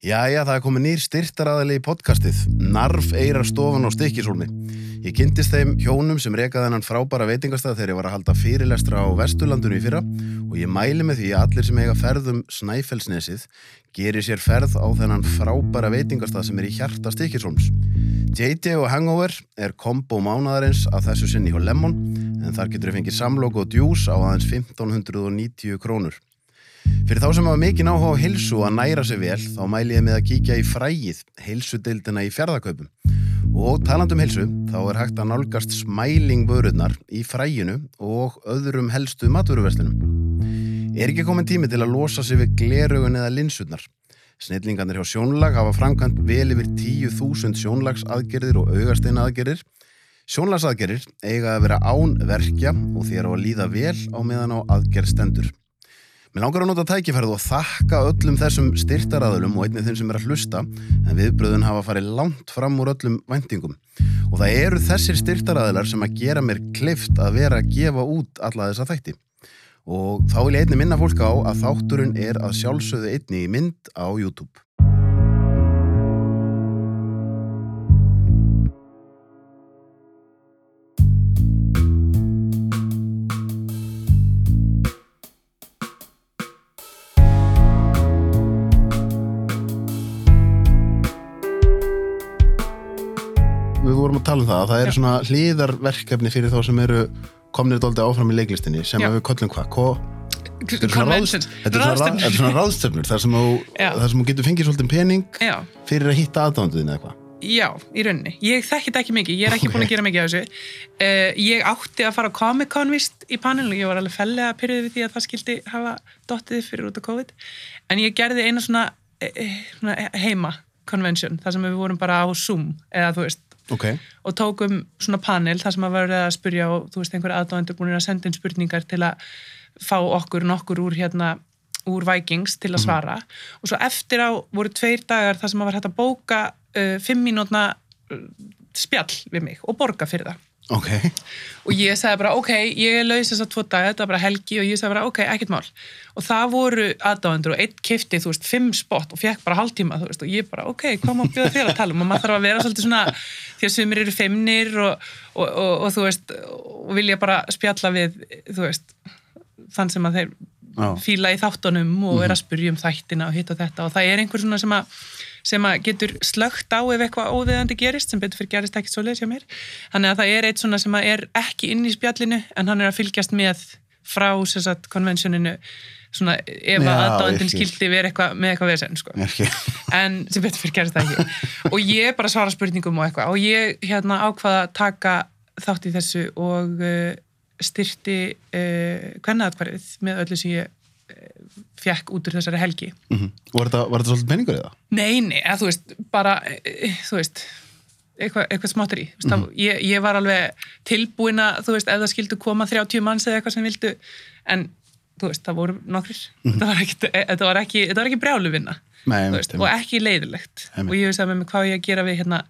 Jæja, það er komið nýr styrtaraðali í podcastið, Narf Eyra stofan á Stikkisólmi. Ég kynntist þeim hjónum sem rekaði hennan frábæra veitingastað þegar ég var að halda fyrirlestra á Vesturlandinu í fyrra og ég mæli með því að allir sem eiga ferðum Snæfellsnesið gerir sér ferð á þennan frábæra veitingastað sem er í hjarta Stikkisólms. JJ og Hangover er kombo mánadarins af þessu sinni hjá Lemon en þar getur þið fengið samlokk og djús á aðeins 1590 krónur. Fyrir þá sem hafa mikið áhuga á hilsu að næra sig vel þá mæli ég með að kíkja í frægið hilsudeildina í fjárðaköpum. Og talandum hilsu þá er hægt að nálgast smælingvörurnar í fræginu og öðrum helstu matvöruverslunum. Er ekki komin tími til að losa sig við gleraugun eða linsutnar? Snillingarnir hjá sjónlag hafa framkvæmt vel yfir 10.000 sjónlagsaðgerðir og augasteina aðgerðir. Sjónlagsaðgerðir eiga að vera án verkja og þér á að líða vel á meðan á aðgerð stendur. Mér langar að nota tækifærið og þakka öllum þessum styrtaraðulum og einnig þeim sem er að hlusta en viðbröðun hafa farið langt fram úr öllum vendingum. Og það eru þessir styrtaraðular sem að gera mér klift að vera að gefa út alla þessa þætti. Og þá vil ég einni minna fólk á að þátturinn er að sjálfsögðu einni í mynd á YouTube. Að tala um það að það eru svona hlýðarverkefni fyrir þá sem eru komnir dóldi áfram í leiklistinni sem við kollum hvað? Ko Þetta eru svona ráðst- eru svona ráðstöfnur þar sem þú þar sem þú getur fengið svolítið pening Já, fyrir að hitta aðdánduðin eða eitthvað. já, í rauninni. Ég þekki þetta ekki mikið, ég er ekki búin Ok. að gera mikið af þessu. Uh, ég átti að fara á Comic-Con vist í panel og ég var alveg fellega pyrrið við því að það skildi hafa dottið fyrir út af COVID. En ég gerði eina svona, eh, svona heima convention, þar sem við vorum bara á Zoom, eða þú veist, Ok. og tókum svona panel þar sem að verða að spurja og þú veist einhverja aðdóðendur búin að senda inn spurningar til að fá okkur nokkur úr hérna úr Vikings til að svara. Og svo eftir á voru tveir dagar þar sem að var hægt að bóka uh, fimm mínútna uh, spjall við mig og borga fyrir það. Ok. og ég sagði bara ok, ég er laus þess að tvo daga, þetta var bara helgi og ég sagði bara ok, ekkert mál. Og það voru aðdáendur og einn kifti, þú veist, fimm spott og fekk bara hálftíma, þú veist, og ég bara ok, hvað má bjóða þér að tala um? Og maður þarf að vera svolítið svona því að sumir eru feimnir og, og, og, og þú veist, og vilja bara spjalla við, þú veist þann sem að þeir Já. fíla í þáttunum og er að spurja um þættina og hitt og þetta. Og það er einhver svona sem að sem að getur slögt á ef eitthvað óviðandi gerist sem betur fyrir gerist ekki svo leiðis hjá mér. Þannig að það er eitt svona sem að er ekki inn í spjallinu en hann er að fylgjast með frá sagt konvensjoninu svona ef að skil. skildi vera eitthvað með eitthvað vesen sko. En sem betur fyrir gerist það ekki. Og ég bara svara spurningum og eitthvað. Og ég hérna ákvaða að taka þátt í þessu og uh, styrti uh, kvennaðatkvarið með öllu sem ég uh, fekk út úr þessari helgi. Mm þetta, var þetta svolítið peningur það? Nei, nei, eða þú veist, bara, eh, þú veist, eitthvað, eitthvað smáttur í. Mm ég, ég var alveg tilbúin að, þú veist, ef það skildu koma 30 manns eða eitthvað sem vildu, en þú veist, það voru nokkrir. Var ekki, þetta var ekki, var ekki brjálu vinna. Nei, þú einmitt, veist, einmitt. og ekki leiðilegt. Einmitt. Og ég veist að með mig hvað ég að gera við hérna,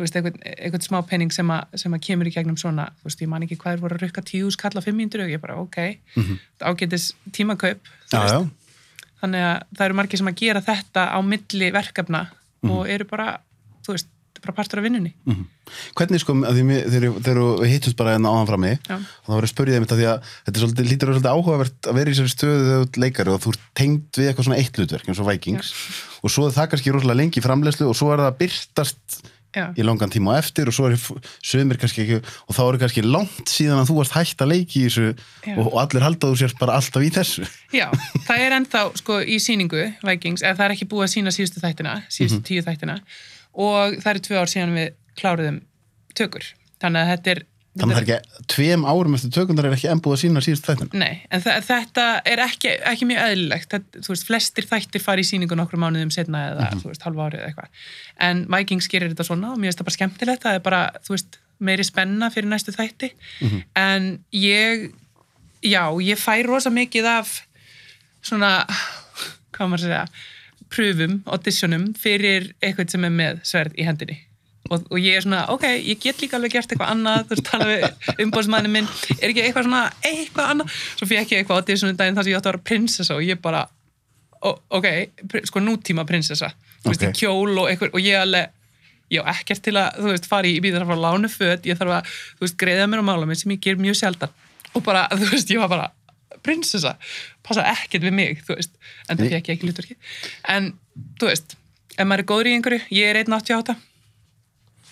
veist, eitthvað, eitthvað smá penning sem, sem að kemur í gegnum svona, veist, ég man ekki hvað er voru að rukka tíu skalla fimm mínútur og ég bara, ok, mm -hmm. ágætis tímakaup, Já, þannig að það eru margir sem að gera þetta á milli verkefna Mhm. og eru bara, þú veist, þetta er bara partur af vinnunni Mm Hvernig sko, þegar við hittust bara hérna áðan frammi Já. og það var að því að þetta er svolítið, lítur að vera svolítið áhugavert að vera í þessari stöðu þegar þú ert leikari og þú ert tengd við eitthvað svona eitt hlutverk eins og Vikings og svo er það kannski rosalega lengi í framlegslu og svo er það að byrtast Já. í langan tíma á eftir og svo er sömur kannski ekki og þá eru kannski langt síðan að þú varst hægt að leiki í þessu Já. og, og allir haldaðu sér bara alltaf í þessu Já, það er ennþá sko í síningu Vikings, eða það er ekki búið að sína síðustu þættina, síðustu Mhm. tíu þættina og það eru tvö ár síðan við kláruðum tökur, þannig að þetta er þannig að það er ekki, tveim árum eftir tökundar er ekki ennbúið að sína síðust þættina Nei, en þetta er ekki, ekki mjög eðlilegt. Þetta, þú veist, flestir þættir fara í síningu nokkru mánuðum setna eða, þú veist, halva árið eða eitthvað. En Vikings gerir þetta svona og mér finnst það bara skemmtilegt. Það er bara, þú veist, meiri spenna fyrir næstu þætti. En ég, já, ég fæ rosa mikið af svona, hvað maður að segja, pröfum, auditionum fyrir eitthvað sem er með sverð í hendinni. Og, og ég er svona, ok, ég get líka alveg gert eitthvað annað, þú veist, tala við umbóðsmanni minn, er ekki eitthvað svona, eitthvað annað, svo fekk ég eitthvað auditionum daginn þar sem ég átti að vera prinsessa og ég bara, ok, sko nútíma prinsessa. Þú veist, í kjól og eitthvað og ég alveg, ég á ekkert til að þú veist, fara í, þarf að fara lána föt ég þarf að, þú veist, greiða mér og mála mér sem ég ger mjög sjaldan. Og bara, þú veist, ég var bara prinsessa, passa ekkert við mig þú veist, en það fekk ég ekki hlutverki en, þú veist, ef maður er góður í einhverju ég er 1.88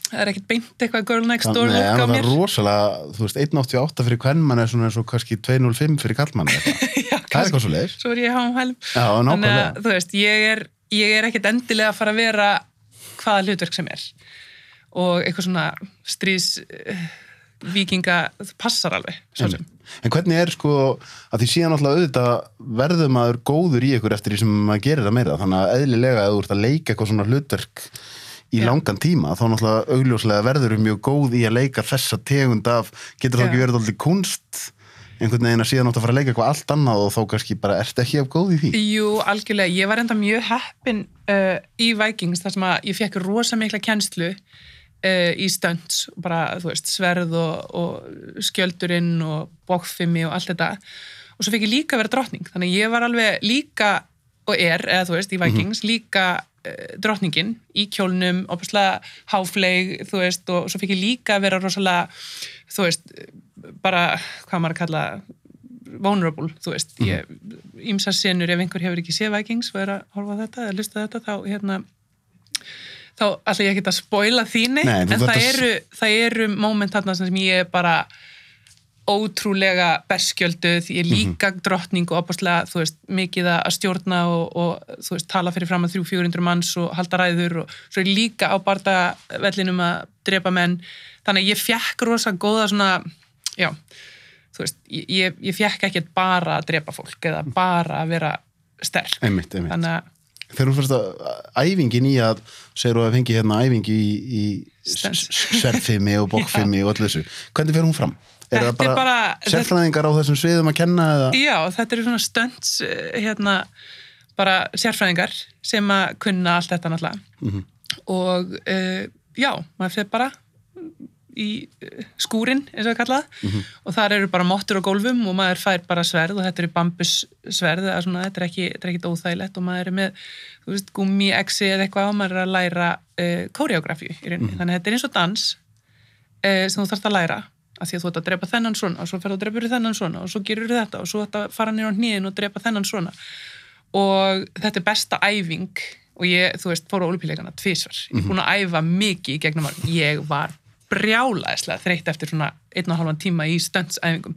það er ekkert beint eitthvað girl next door Nei, en það er rosalega, þú veist, 1.88 fyrir kvennmann er svona eins og kannski 2.05 fyrir kallmann. Já, Það er eitthvað svo leiðis. svo er ég háum hælum þannig að þú veist, ég er, ég er ekkert endilega að fara að vera hvaða hlutverk sem er. Og eitthvað svona stríðs uh, vikinga, það passar alveg sem. En hvernig er sko, að því síðan alltaf auðvitað verður maður góður í ykkur eftir því sem maður gerir það meira, þannig að eðlilega að þú ert að leika eitthvað svona hlutverk í Já. langan tíma, þá náttúrulega augljóslega verður þú mjög góð í að leika þessa tegund af, getur Já. ekki verið alltaf kunst einhvern veginn að síðan átt að fara að leika eitthvað allt annað og þá kannski bara ert ekki af góð í því Jú, algjörlega, ég var enda mjög heppin uh, í Vikings þar sem að ég fekk rosa mikla kennslu í stunts, bara, þú veist, sverð og, og skjöldurinn og bókfimmi og allt þetta. Og svo fekk ég líka vera drottning, þannig að ég var alveg líka og er, eða þú veist, í Vikings líka uh, drottningin í kjólnum, opaslega háfleig, þú veist, og svo fekk ég líka vera rosalega, þú veist bara, hvað maður að kalla vulnerable, þú veist. Ég, ímsa senur ef einhver hefur ekki séð Vikings og er að horfa þetta eða lusta þetta þá hérna þá ætla ég ekki að spoila þínu en það að- eru, eru moment þarna sem ég er bara ótrúlega berskjölduð, ég er líka drottning og opaslega, þú veist, mikið að stjórna og, og þú veist, tala fyrir fram að 300-400 manns og halda ræður og svo er ég líka á bardavellinum að drepa menn, þannig að ég fjekk rosa góða svona, já þú veist, ég, ég, fjekk ekkert bara að drepa fólk eða bara að vera sterk, einmitt, einmitt. þannig að Þegar þú fyrst að æfingin í að segir þú að fengi hérna æfingi í, í sverfimi og bókfimi og öllu þessu, hvernig fer hún fram? Er Þetta það bara, bara- sérfræðingar á þessum sviðum að kenna eða? Já, þetta eru svona stönds hérna, bara sérfræðingar sem að kunna allt þetta náttúrulega Mhm. og uh, já, maður fyrir bara í uh, skúrin, eins og það kallað. Mhm. og þar eru bara mottur á gólfum og maður fær bara sverð og þetta eru bambus sverð eða svona, þetta er ekki, þetta er ekki óþægilegt og maður er með, þú veist, gummi exi eða eitthvað og maður er að læra uh, koreografíu í rauninni, Mhm. þannig að þetta er eins og dans uh, sem þú þarfst að læra af því að þú ert að drepa þennan svona og svo ferðu að drepa þennan svona og svo gerur þetta og svo ert að fara nýra á hnýðin og drepa þennan svona. Og þetta er besta æfing og ég, þú veist, fór á olupíleikana tvísvar, ég er búin að æfa mikið í gegnum árin, ég var brjálæðislega þreytt eftir svona einn og halvan tíma í stöndsæfingum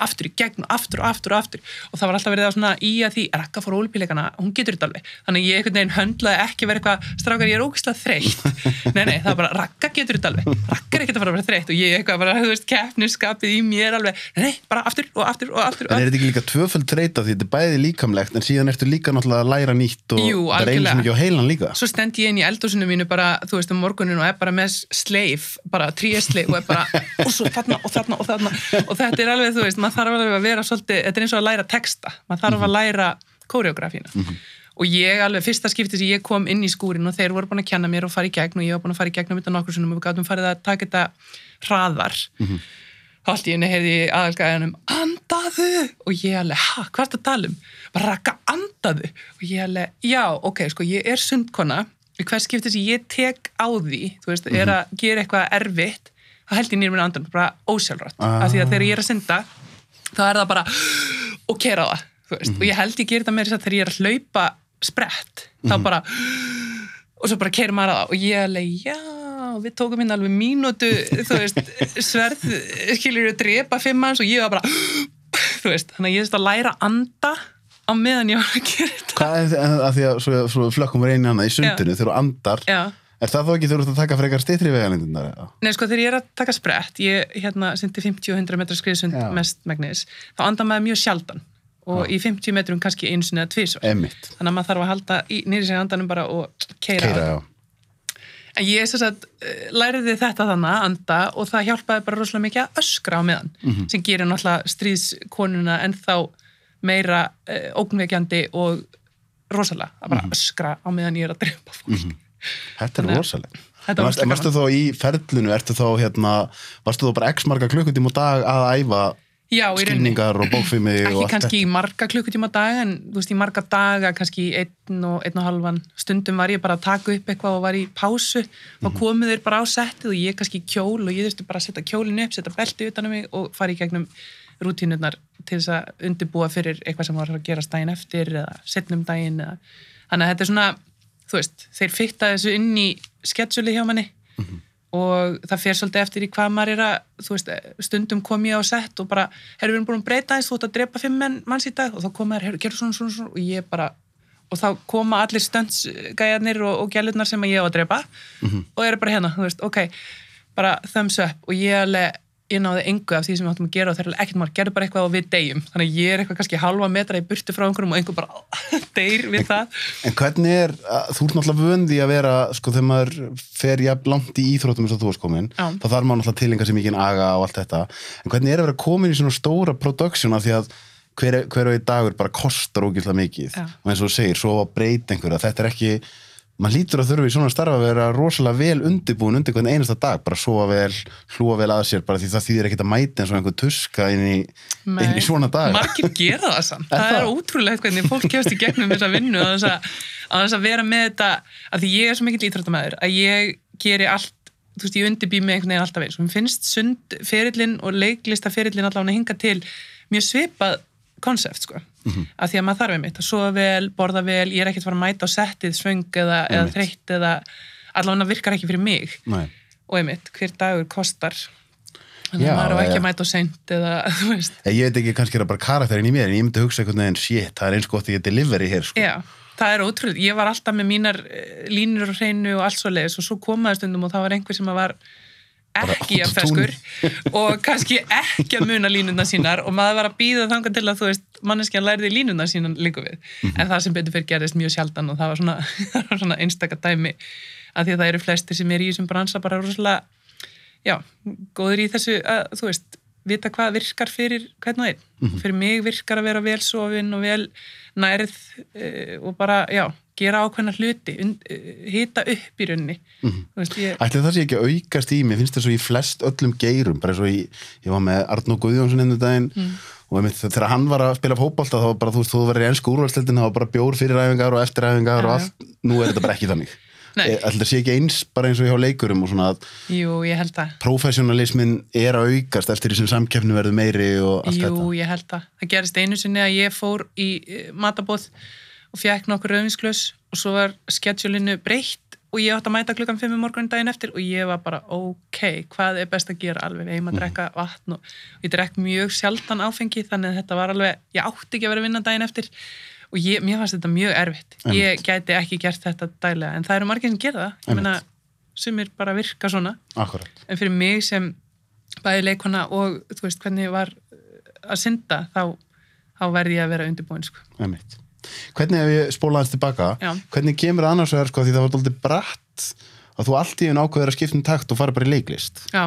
aftur í gegn og aftur og aftur og aftur. Og það var alltaf verið að svona í að því Rakka fór á olupíleikana, hún getur þetta alveg. Þannig ég einhvern veginn höndlaði ekki verið eitthvað strákar ég er ógæslega þreytt. Nei nei, það var bara Rakka getur þetta alveg. Rakka er ekkert að fara að vera þreytt og ég eitthvað bara, þú veist, keppniskapið í mér alveg. Nei, nei, bara aftur og aftur og aftur, En er þetta ekki líka tvöföld treyta því þetta er bæði líkamlegt en síðan ertu líka náttúrulega að læra nýtt og Jú, það er einu sem ekki á heilan líka. Svo stend ég inn í eldhúsinu mínu bara, þú veist, um morgunin og er bara með sleif, bara tríesleif og er bara, og svo þarna og þarna og þarna. Og þetta er alveg, þú veist, maður þarf alveg að vera svolítið, þetta er eins og að læra texta. Maður þarf að læra koreografína og ég alveg, fyrsta skipti sem ég kom inn í skúrin og þeir voru búin að kenna mér og fara í gegn og ég var búin að fara í gegnum þetta nokkur sinnum og við gátum farið að taka þetta hraðar. Þá allt í henni heyrði ég aðalgæðanum andaðu! Og ég alveg, ha, hvað er þetta að tala um? Bara rakka andaðu! Og ég alveg, já, ok, sko, ég er sundkona. Í hvers skipti sem ég tek á því þú veist, er að gera eitthvað erfitt þá held ég nýr mér andan, bara ósjálfrátt. Ah. af því að þegar ég er að synda þá er það bara, og kera það þú veist, og ég held ég gera þetta með þess að þegar ég er að hlaupa sprett, þá bara og svo bara keirir maður að það. Og ég alveg, já, við tókum inn alveg mínútu, þú veist, sverð skilur við drepa fimm manns og ég var bara, þú veist, þannig að ég veist að læra að anda á meðan ég var að gera þetta. Hvað er þetta, að því að svo, svo flökkum við einu annað í sundinu þegar þú andar Já, Er það þó ekki þegar þú ert að taka frekar stýttri vegalindunar? nei sko þegar ég er að taka sprett, ég hérna sindi 50-100 metra skriðsund Já. mest megnis, þá andar maður mjög sjaldan og í 50 metrum kannski einu sinni eða tvisvar. Emmitt. Þannig að maður þarf að halda í, nýri sig andanum bara og keira, Keira, já. En ég sem sagt, eh, læriði þetta þannig að anda og það hjálpaði bara rosalega mikið að öskra á meðan sem gerir náttúrulega stríðskonuna ennþá meira uh, ógnveikjandi og rosalega að bara öskra á meðan ég er að drepa fólk. Er að- rosalega. Þetta Varst, rosalega varstu þá í ferlinu, ertu þá hérna, varstu þá bara x marga klukkutíma á dag að æfa Já, skilningar og bókfimi og Ekki allt kannski í marga klukkutíma á dag, en þú veist, í marga daga, kannski einn og einn og halvan. Stundum var ég bara að taka upp eitthvað og var í pásu. Þá Mhm. komu þeir bara á settið og ég kannski kjól og ég þurfti bara að setja kjólinu upp, setja belti utan um mig og fara í gegnum rútínurnar til þess að undirbúa fyrir eitthvað sem var að gerast daginn eftir eða setnum daginn eða. Þannig að þetta er svona, þú veist, þeir fitta þessu inn í sketsjuli hjá manni. Og það fer svolítið eftir í hvað maður er að, þú veist, stundum kom ég á sett og bara, herru, við erum búin að breyta þess, þú ert að drepa fimm menn, manns í dag. Og þá koma þær, herru, gerðu svona, svona, svona. Og ég bara, og þá koma allir stöndsgæjarnir og, og gælurnar sem ég á að drepa og eru bara hérna, þú veist, ok bara thumbs up. Og ég alveg ég náði engu af því sem við áttum að gera og þeir eru ekkert maður gerðu bara eitthvað og við deyjum þannig ég er eitthvað kannski halva metra í burtu frá einhverjum og einhver bara deyr við það En hvernig er, að- þú ert náttúrulega vöndi að vera, sko, þegar maður fer jafn langt í íþróttum eins og þú varst komin, Já. þá þarf maður náttúrulega tilinga sem mikið aga og allt þetta. En hvernig er að vera komin í svona stóra production af því að hver, hver og einn dagur bara kostar ógæslega mikið. Já. Og eins og þú segir, svo að breyta einhverja, þetta er ekki, maður lítur að þurfi í svona starfa að vera rosalega vel undirbúin undir hvern einasta dag, bara sofa vel, hlúa vel að sér, bara því það þýðir ekkert að mæta eins og einhver tuska inn í, inn í svona dag. margir gera það samt Er það er það? ótrúlegt hvernig fólk kemst í gegnum þessa vinnu að þess að, að að vera með þetta að því ég er svo mikill íþróttamæður að ég geri allt þú veist, ég undirbý mig einhvern veginn alltaf eins mér finnst sund ferillin og leiklista ferillin allavega hinga til mjög svipað konsept sko, Mhm. að því að maður þarf einmitt að sofa vel, borða vel, ég er ekkert að fara að mæta á settið svöng eða, eða þreytt eða allavega virkar ekki fyrir mig Nei. og einmitt, hver dagur kostar þannig að maður á ekki að mæta á seint eða, þú veist, Ég veit ekki, kannski er það bara karakterin í mér en ég myndi hugsa einhvern veginn, shit, það er eins gott að ég delivery hér, sko. Já, það er ótrúlega. Ég var alltaf með mínar eh, línur og hreinu og allt svo leiðis og svo komaði stundum og það var einhver sem var ekki að feskur og kannski ekki að muna línuna sínar og maður var að býða þangað til að þú veist, manneskjan læriði línuna sínar líka við. En það sem betur fyrir gerðist mjög sjaldan og það var svona, svona einstaka dæmi að því að það eru flestir sem er í þessum bransa bara rosalega, já, góður í þessu að, þú veist, vita hvað virkar fyrir hvern og einn. Fyrir mig virkar að vera vel sofin og vel nærð uh, og bara, já, gera ákveðna hluti, uh, hita upp í rauninni. Þú veist, ég, Ætli það sé ekki að aukast í, mér finnst það svo í flest öllum geirum, bara eins og ég, var með Arnó Guðjónsson um daginn og einmitt, þegar hann var að spila fótbolta þá var bara, þú veist, þú verður í ennsku úrvalstildin þá var bara bjór fyrir æfingar og eftir æfingar og allt, nú er þetta bara ekki þannig. Eh, Ætli það sé ekki eins bara eins og hjá leikurum og svona að jú, ég held það. professionalismin er að aukast eftir því sem samkeppni verður meiri og allt Jú, þetta ég held það. Það gerist einu sinni að ég fór í eh, matabóð og fekk nokkur rauðvinsklaus og svo var schedulinu breytt og ég átti að mæta klukkan 5 um morgunin daginn eftir og ég var bara, ok, hvað er best að gera? Alveg, við eigum að drekka vatn og ég drekk mjög sjaldan áfengi þannig að þetta var alveg, ég átti ekki að vera að vinna daginn eftir og ég, mér fannst þetta mjög erfitt. Ég gæti ekki gert þetta daglega en það eru margir sem gera það, ég meina sumir bara virka svona. Akkurat, en fyrir mig sem bæði leikona og þú veist hvernig var uh, að synda þá, þá verði ég að vera undirbúin sko. Hvernig ef ég spóla hans tilbaka Já. hvernig kemur það annars vegar sko því það var dóldi bratt að þú allt í einn ákveður að skipta um takt og fara bara í leiklist. Já,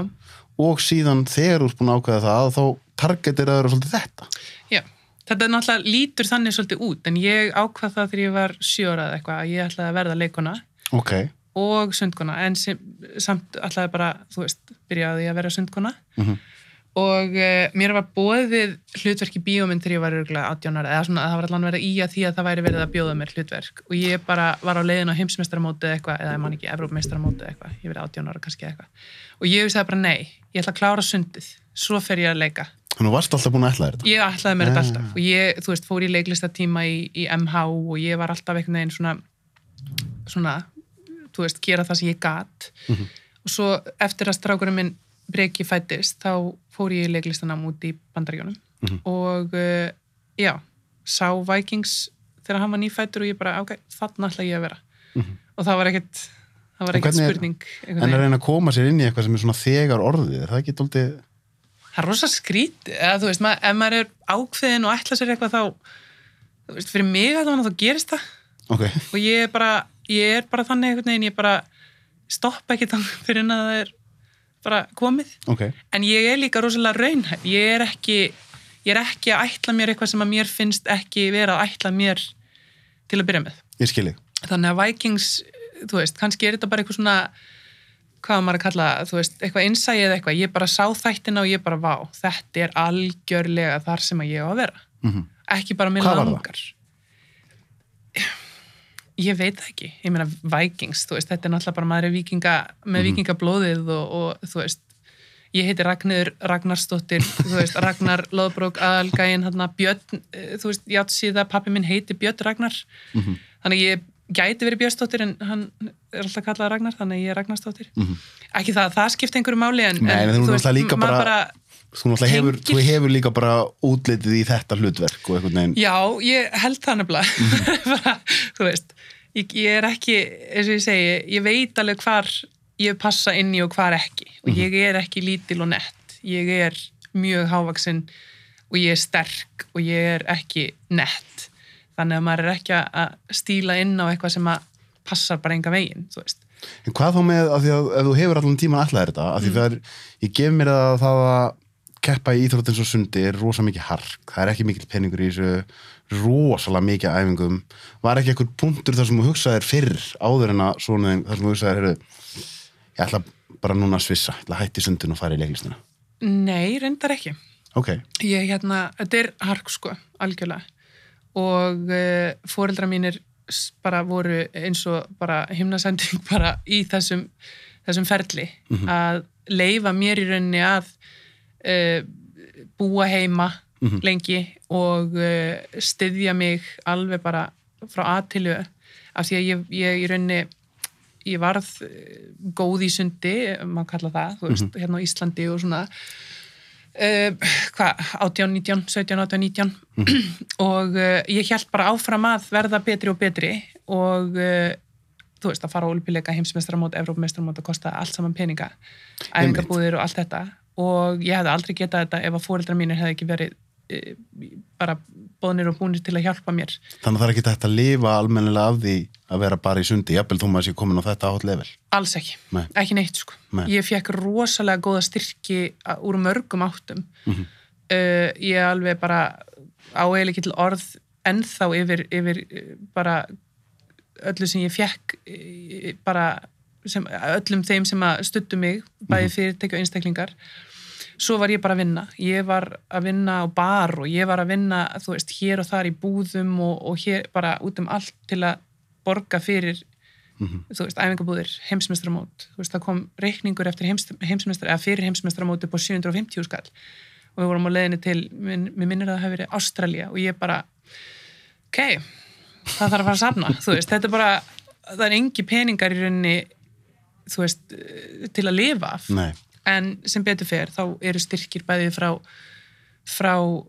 og síðan þegar þú ert búin að ákveða það þá targetir það svolítið þetta. Já þetta er náttúrulega lítur þannig svolítið út en ég ákvað það þegar ég var sjóra eða eitthvað að ég ætlaði að verða leikona ok, og sundkona en sem, samt ætlaði bara, þú veist, byrjaði að vera sundkona. Mhm. Og uh, mér var bóðið hlutverk í bíómynd þegar ég var örgulega 18 ára eða svona að það var allan verið í að því að það væri verið að bjóða mér hlutverk. Og ég bara var á leiðin á heimsmeistaramóti eða eitthvað eða ég man ekki, Evrópmeistaramóti eða eitthvað ég verið 18 ára kannski eitthvað. Og ég sagði bara nei, ég ætla að klára sundið svo fer ég að leika. Þannig að þú varst alltaf búin að ætla þetta? Ég ætlaði mér þetta Ah. alltaf. Og ég, þú veist, fór í leiklistatíma í, í MH og ég var alltaf einhvern veginn svona svona, það breki fættist þá fór ég í leiklistanám út í bandaríunum og uh, já, sá Vikings þegar hann var nýfættur og ég bara, ok, þarna ætla ég að vera. Og það var ekkert það var ekkert er- spurning einhvern en að reyna að koma sér inn í eitthvað sem er svona þegar orðið er það ekki dóldi það er rosa skrítið, eða þú veist, mað, ef maður er ákveðin og ætla sér eitthvað þá þú veist, fyrir mig að þá gerist það. Ok, og ég er bara, ég er bara þannig einhvern veginn, ég bara stoppa ekki þannig fyrir en að það er bara komið, ok, en ég er líka rosalega raunhæf, ég er ekki ég er ekki að ætla mér eitthvað sem að mér finnst ekki vera að ætla mér til að byrja með. Ég skilji þannig að Vikings, þú veist, kannski er þetta bara eitthvað svona hvað maður að kalla, þú veist, eitthvað innsæði eða eitthvað, ég bara sá þættina og ég bara, vá, þetta er algjörlega þar sem að ég á að vera. Mhm. Ekki bara mér Hvað var það? Ég veit það ekki. Ég meina, Vikings, veist, þetta er náttúrulega bara maður vikinga, með Mhm. vikingablóðið og, og, þú veist, ég heiti Ragnir Ragnarsdóttir, þú veist, Ragnar Lóðbrók, aðalgæin, hérna, Björn, eh, þú veist, játsíða, pappi minn heiti Björn Ragnar, Mhm. þannig að ég gæti verið Björnsdóttir en hann er alltaf kallað Ragnar, þannig að ég er Ragnarsdóttir. Mhm. Ekki það, það skipti einhverju máli en, Nei, en þú líka maður bara- Þú náttúrulega hefur, Tengir- þú hefur líka bara útlitið í þetta hlutverk og einhvern veginn. Já, ég held það nefnilega Mhm. bara, þú veist ég, ég er ekki, eins og ég segi ég veit alveg hvar ég passa inn í og hvar ekki og Mhm. ég er ekki lítil og nett ég er mjög hávaksinn og ég er sterk og ég er ekki nett þannig að maður er ekki að stíla inn á eitthvað sem að passar bara enga veginn, þú veist En hvað þá með, af því að ef þú hefur allan tíman allar þetta, af því Mm. það er, ég gef mér að það að keppa í íþrótt eins og sundi er rosa mikið hark, það er ekki mikill peningur í þessu, rosalega mikið æfingum, var ekki ekkur punktur þar sem þú hugsaðir fyrr áður en að svona þar sem þú hugsaðir, heyrðu, ég ætla bara núna að svissa, ég ætla að hætti sundin og fara í leiklistina. Nei, reyndar ekki. Ok, ég hérna, þetta er hark sko, algjörlega. Og uh, fóreldra mínir bara voru eins og bara himnasending bara í þessum, þessum ferli. Að leifa mér í rauninni að búa heima lengi og uh, styðja mig alveg bara frá aðtilu af því að ég, ég í rauninni ég varð eh, góð í sundi, maður kalla það, þú veist, hérna á Íslandi og svona uh, hvað, 18, 19, 17, 18, 19 og uh, ég held bara áfram að verða betri og betri og uh, þú veist, að fara á olimpíuleika, heimsmestramót, evrópmestramót að kosta allt saman peninga. Æfingabúðir og allt þetta og ég hefði aldrei getað þetta ef að fóreldra mínir hefði ekki verið uh, bara bóðnir og búnir til að hjálpa mér þannig að það er ekki þetta að lifa almennilega af því að vera bara í sundi, jafnvel þú maður sé komin á þetta átt level. Alls ekki, Nei. ekki neitt sko. Nei. Ég fekk rosalega góða styrki úr mörgum áttum. Mhm. uh, ég alveg bara á eiginlega ekki til orð ennþá yfir, yfir uh, bara öllu sem ég fekk uh, bara sem, öllum þeim sem að stuttu mig, bæði fyrirtæki og einstaklingar. Svo var ég bara að vinna. Ég var að vinna á bar og ég var að vinna, þú veist, hér og þar í búðum og, og hér bara út um allt til að borga fyrir þú veist, æfingabúðir, heimsmestramót þú veist, það kom reikningur eftir heims, heimsmestra, eða fyrir heimsmestramóti upp á 750 skall og við vorum á leiðinni til minn, mér minnir að það hafi verið Ástralía og ég bara ok, það þarf að fara að safna þú veist, þetta er bara, það er engi peningar í rauninni þú veist, eh, til að lifa af Nei. en sem betur fer, þá eru styrkir bæði frá frá uh,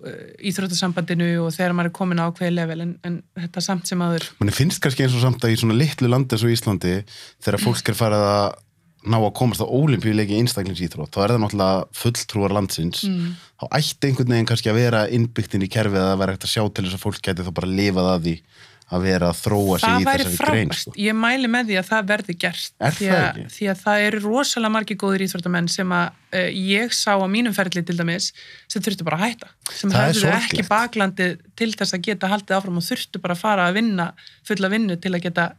íþróttasambandinu og þegar maður er komin á ákveði level en, en þetta samt sem aður manni finnst kannski eins og samt að í svona litlu landi eins og Íslandi þegar fólk er farið að ná að komast á ólimpíuleiki einstaklingsýþrótt þá er það náttúrulega fulltrúar landsins Mm. þá ætti einhvern veginn kannski að vera innbyggtin í kerfið að vera hægt að sjá til þess að fólk geti þá bara lifað að því að vera að þróa sig það í þessari grein frábært, sko. ég mæli með því að það verði gert Er því það að, ekki? því að það eru rosalega margir góðir íþróttamenn sem að uh, ég sá á mínum ferli til dæmis sem þurftu bara að hætta sem Það sorglegt. ekki baklandið til þess að geta haldið áfram og þurftu bara að fara að vinna fulla vinnu til að geta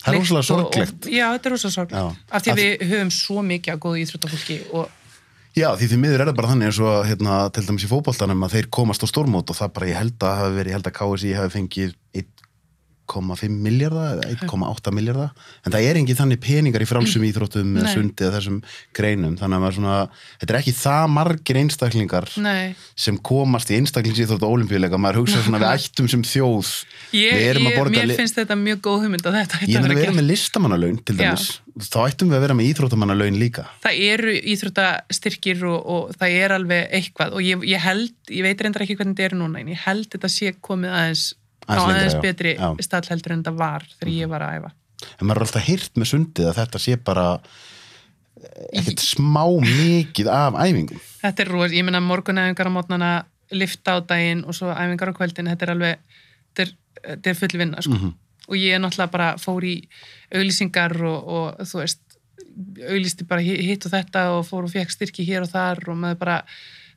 Það er rosalega og- og- sorglegt. já, þetta er rosalega sorglegt af því að við höfum svo mikið af góðu íþróttafólki og Já, því því miður er það bara þannig eins og hérna, til dæmis í fótboltanum að þeir komast á stórmót og það bara ég held að hafi verið, ég held að KSI hafi fengið 1,5 miljardar eða 1,8 miljardar en það er engin þannig peningar í frálsum íþróttum eða sundi eða þessum greinum. Þannig að maður svona, þetta er ekki það margir einstaklingar nei, sem komast í einstaklingsíþrótt og olimpíuleika maður hugsa svona við ættum sem þjóð. Ég, við erum að ég, borga mér li- finnst þetta mjög góð hugmynd að þetta ég meina við erum með listamannalaun til dæmis. Þá ættum við að vera með íþróttamannalaun líka. Það eru íþróttastyrkir og, og það er alveg eitthvað. Og ég, ég held, ég veit reyndar ekki hvernig þetta er núna en ég held þetta sé komið aðeins Aðeins já. betri stall heldur en þetta var þegar ég var að æfa en maður er alltaf hýrt með sundið að þetta sé bara ekkert smá mikið af æfingum þetta er rosa, ég meina morgunæfingar á mótnana lifta á daginn og svo æfingar á kvöldin þetta er alveg, þetta er, þetta er full vinna sko. Mhm. og ég er náttúrulega bara fór í auglýsingar og, og þú veist auglýsti bara hi- hitt og þetta og fór og fekk styrki hér og þar og maður bara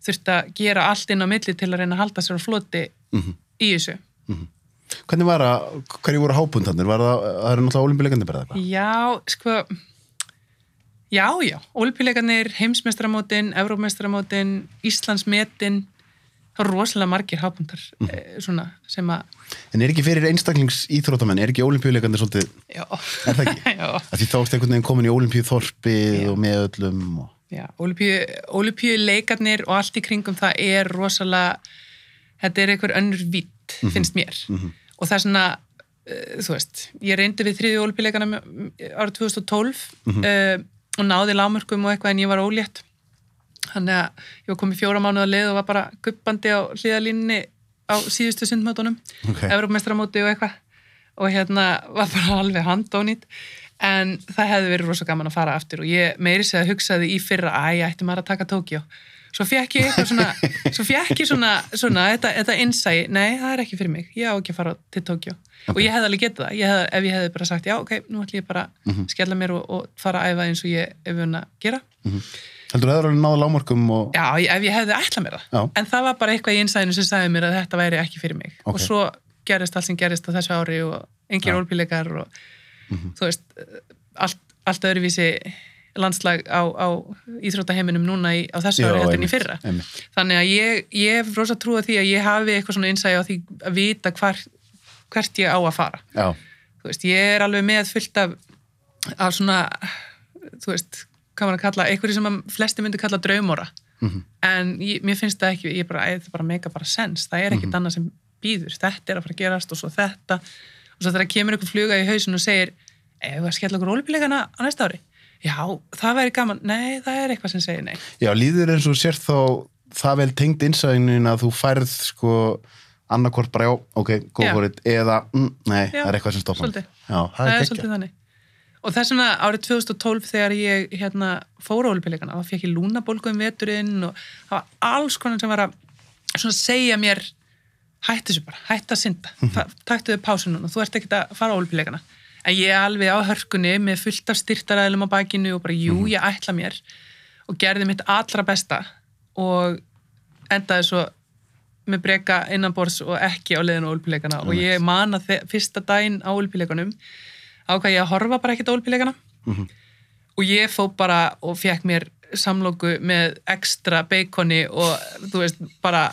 þurfti að gera allt inn á milli til að reyna að halda sér á floti Mhm. í þessu hvernig var að, hverju voru hápundarnir var það, það eru náttúrulega olimpíuleikandi bara eitthvað Já, sko Já, já, olimpíuleikarnir, heimsmeistaramótin, Evrópmeistaramótin, Íslandsmetin, það eru rosalega margir hápuntar Mhm. mm. svona sem að, En er ekki fyrir einstaklings íþróttamenn, er ekki olimpíuleikandi svolítið, já, er það ekki? já, því þá ertu einhvern veginn komin í olimpíuþorpið Já. og með öllum og... já, olimpíuleikarnir og allt í kringum það er rosalega, þetta er einhver önnur vitt, Mhm. finnst mér. Og það er svona, uh, þú veist, ég reyndi við þriðju olimpíuleikana árið 2012 Mhm. uh, og náði lámörkum og eitthvað en ég var ólétt. Þannig að ég var komið fjóra mánuða leið og var bara guppandi á hliðalínni á síðustu sundmötunum, Ok. Evrópmeistaramóti og eitthvað og hérna var bara alveg handónýtt en það hefði verið rosa gaman að fara aftur og ég meiri segja að hugsaði í fyrra að ég ætti maður að taka Tókjó svo fekk ég eitthvað svona svo fekk ég svona, svona þetta, þetta innsæi, nei það er ekki fyrir mig, ég á ekki að fara til Tókjó og ég hefði alveg getið það, ég hefði, ef ég hefði bara sagt já ok, nú ætlum ég bara að skella mér og, og fara að æfa eins og ég ef við að gera. Heldur þú að það er náða lámarkum og... Já, ef ég hefði ætlað mér það. Já. En það var bara eitthvað í innsæðinu sem sagði mér að þetta væri ekki fyrir mig. Ok. Og svo gerist allt sem gerist á þessu ári og engir ólpíleikar og þú veist, allt, allt öðruvísi landslag á, á íþróttaheiminum núna í, á þessu ári heldur en í fyrra. einmitt. Þannig að ég, ég hef rosa trúið því að ég hafi eitthvað svona innsæði á því að vita hvar, hvert ég á að fara Já, þú veist, ég er alveg með fullt af, af svona, þú veist, hvað maður að kalla, einhverju sem flesti myndi kalla draumóra. Mhm. En ég, mér finnst það ekki, ég bara, það bara mega bara sens, það er ekkit Mhm. annað sem býður, þetta er að fara að gerast og svo þetta, og svo þegar kemur einhver fluga í hausin og segir, að skella okkur ólipíleikana á næsta ári, já, það væri gaman, nei, það er eitthvað sem segir nei. Já, líður eins og sér þá það vel tengd innsæðinin að þú færð sko annarkvort bara já, ok, for it eða, mm, nei, Já, það er eitthvað sem stoppa svolítið. Já, það, það er svolítið þannig og þess vegna árið 2012 þegar ég hérna, fór á olíupileikana þá fekk ég lúnabólgu um veturinn og það var alls konar sem var að svona segja mér hættu þessu bara, hættu að synda Mhm. taktu þau pásu núna, þú ert ekkert að fara á olíupileikana en ég er alveg á hörkunni með fullt af styrtaræðlum á bakinu og bara jú, Mhm. ég ætla mér og gerði mitt allra besta og endaði svo með breyka innanborðs og ekki á leiðinu á olíupileikana og ég man að fyrsta daginn á olíupileikunum ákvað ég að horfa bara ekkert á olíupileikana Mhm. og ég fó bara og fekk mér samlóku með ekstra beikoni og þú veist bara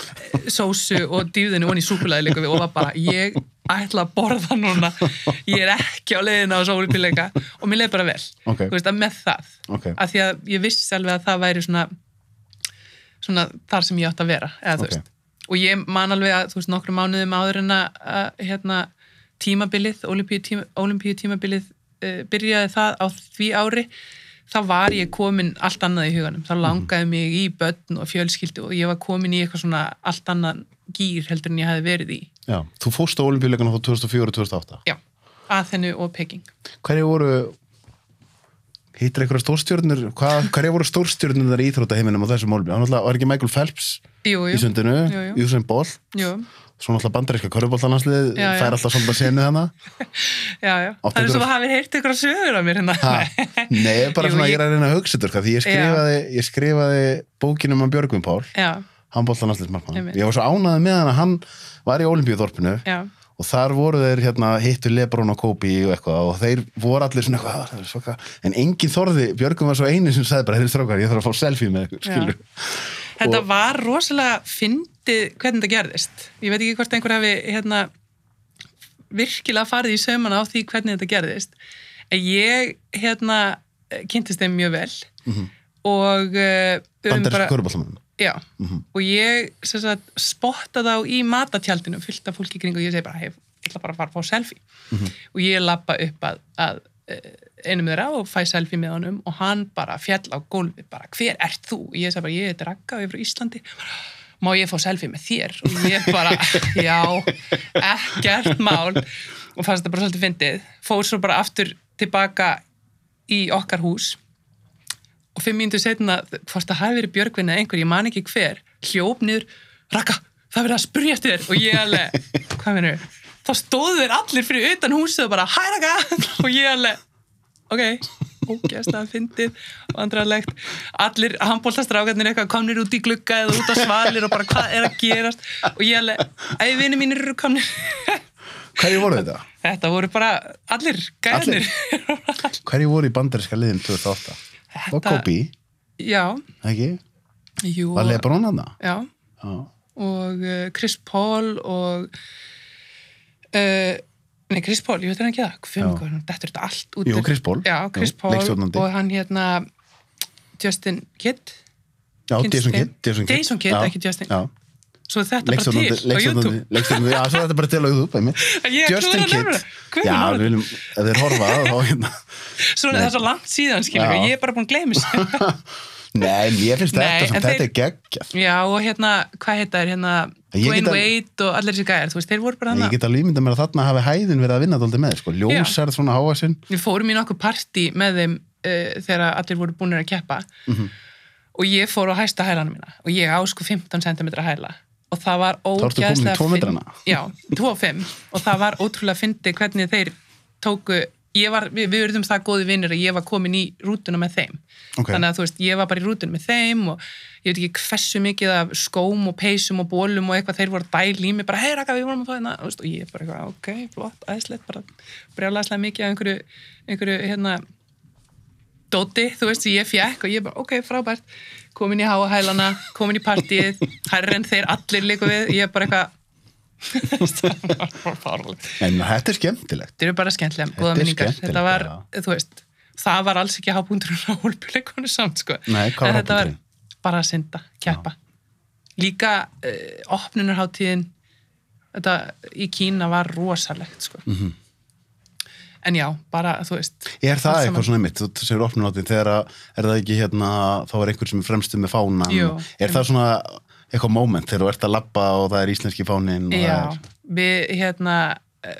sósu og dýðinu onni í súkulæði líka við og var bara ég ætla að borða núna ég er ekki á leiðinu á þessu olíupileika og mér leið bara vel Ok. þú veist með það Ok. af því að ég vissi alveg að það væri svona svona þar sem ég átt að vera eða, þú Ok. veist. og ég man alveg að veist nokkru mánuðum áður en að, hérna, tímabilið, olimpíu, tíma, olimpíu tímabilið uh, byrjaði það á því ári þá var ég komin allt annað í huganum. Þá langaði mig í börn og fjölskyldu og ég var komin í eitthvað svona allt annað gýr heldur en ég hefði verið í. Já, þú fórst á olimpíuleikana frá 2004 og 2008 já, Aþenu og Peking. Hverju voru hittir einhverja stórstjörnur? Hvað, hverju voru stórstjörnur þar í íþróttaheiminum á þessum olimpíu? Hann var ekki Michael Phelps jú, í jú, sundinu, Jú, jú. Usain Bolt? Jú, svo náttúrulega bandaríska já. fær alltaf svolítið að senu hana já, já. Áttu það er svo einhverjar- að hafi heyrt ykkur sögur af mér hérna. Nei, bara Jú, svona ég- ég er að reyna að hugsa þetta því ég skrifaði, ég skrifaði bókinum um Björgvin Pál, Einmitt. ég var svo ánæði með hann að hann var í olimpíuþorpinu já, og þar voru þeir hérna hittu Lebron og Kobe og eitthvað og þeir voru allir svona eitthvað, "Ah, en engin þorði, Björgum var svo eini sem sagði bara, þeir strákar, ég þarf að fá selfie með ykkur, skilur Þetta Og- var rosalega fyndið hvernig þetta gerðist. Ég veit ekki hvort einhver hafi hérna, virkilega farið í saumana á því hvernig þetta gerðist. En ég hérna, kynntist þeim mjög vel og uh, um bara, já, og ég sagt, spotta þá í matatjaldinu fullt af fólki kring og ég segi bara, hei, ég ætla bara að fara að fá selfie. Og ég lappa upp að, að eh, einum þeirra og fæ selfie með honum og hann bara fjall á gólfi bara, hver ert þú? Og ég segi bara, ég er Ragga og ég er frá Íslandi má ég fá selfie með þér? Og ég bara, já, ekkert mál. Og fannst þetta bara svolítið fyndið. Fór svo bara aftur tilbaka í okkar hús. Og fimm mínútur setna, hvort það hafi verið Björgvin eða einhver, ég man ekki hver, hljóp niður Ragga, það verið að spurja eftir þér. Og ég alveg, hvað minnur þá stóðu þeir allir fyrir utan húsið og bara, hæ Ragga, og ég alveg ok, ógæsta fyndið og andrarlegt, allir handbóltastrákarnir eitthvað komnir út í glugga eða út á svalir og bara hvað er að gerast og ég alveg, æ, vinni mínir eru komnir Hverju voru þetta? þetta voru bara allir gæðnir Hverju voru í bandaríska liðin 2008? og Kobe, Já, ekki? jú. Var Lebron hann það? Já, Já. og uh, Chris Paul og uh, nei, Chris Paul, ég veit hann ekki það hvað, þetta allt út Jú, Chris Paul. Paul og hann hérna Justin Kidd Já, Kynnst Jason. Kidd. Jason Kidd, Jason Kidd, ekki Justin. Já, svo þetta bara til á YouTube já, svo þetta er bara til á YouTube, er Justin Kidd. Já, við viljum, ef þeir horfa, þá hérna. Svona það er svo langt síðan, skilur Já. ég er bara búin að gleyma sér Nei, mér finnst þetta, samt, þetta er geggjað. Já, og hérna, hvað heita er hérna Ég Dwayne get að- Wade og allir þessi gæjar, þú veist, þeir voru bara Ég hana get alveg ímyndað mér að þarna hafi hæðin verið að vinna dálítið með, sko. Ljósarð svona háasinn. Við fórum í nokkuð partí með þeim uh, þegar allir voru búinir að keppa Mhm. og ég fór á hæsta hælana mína og ég á sko 15 cm hæla og það var ertu komin í ógæðslega tvo metrana? Já, 2,5 og það var ótrúlega fyndi hvernig þeir tóku ég var, við, við verðum það góði vinnir að ég var komin í rútuna með þeim Ok. þannig að þú veist, ég var bara í rútuna með þeim og ég veit ekki hversu mikið af skóm og peysum og bólum og eitthvað þeir voru að dæla í mig, bara hei raka við vorum að fá veist, og ég bara eitthvað, ok, flott, æðislegt bara brjálæslega mikið af einhverju, einhverju hérna dóti, þú veist, ég fjekk og ég bara, ok, frábært komin í háa hælana, komin í partíið herri en þeir allir líka við ég bara eitthvað það var bara fárlegt En þetta er skemmtilegt. þetta eru bara skemmtilega, góða Þetta er minningar. Þetta var, já. þú veist það var alls ekki hábúndurinn á hólpuleikonu samt sko, Nei, en þetta var bara að synda, keppa. Líka uh, opnunarháttíðin þetta í Kína var rosalegt sko. Mhm. en já, bara, þú veist Er það eitthvað svona mitt, þú segir opnum áttið, þegar að, er það ekki hérna, þá er einhver sem er fremstu með fánan, Jú. er það svona eitthvað moment þegar þú ert að labba og það er íslenski fánin og Já, er, við hérna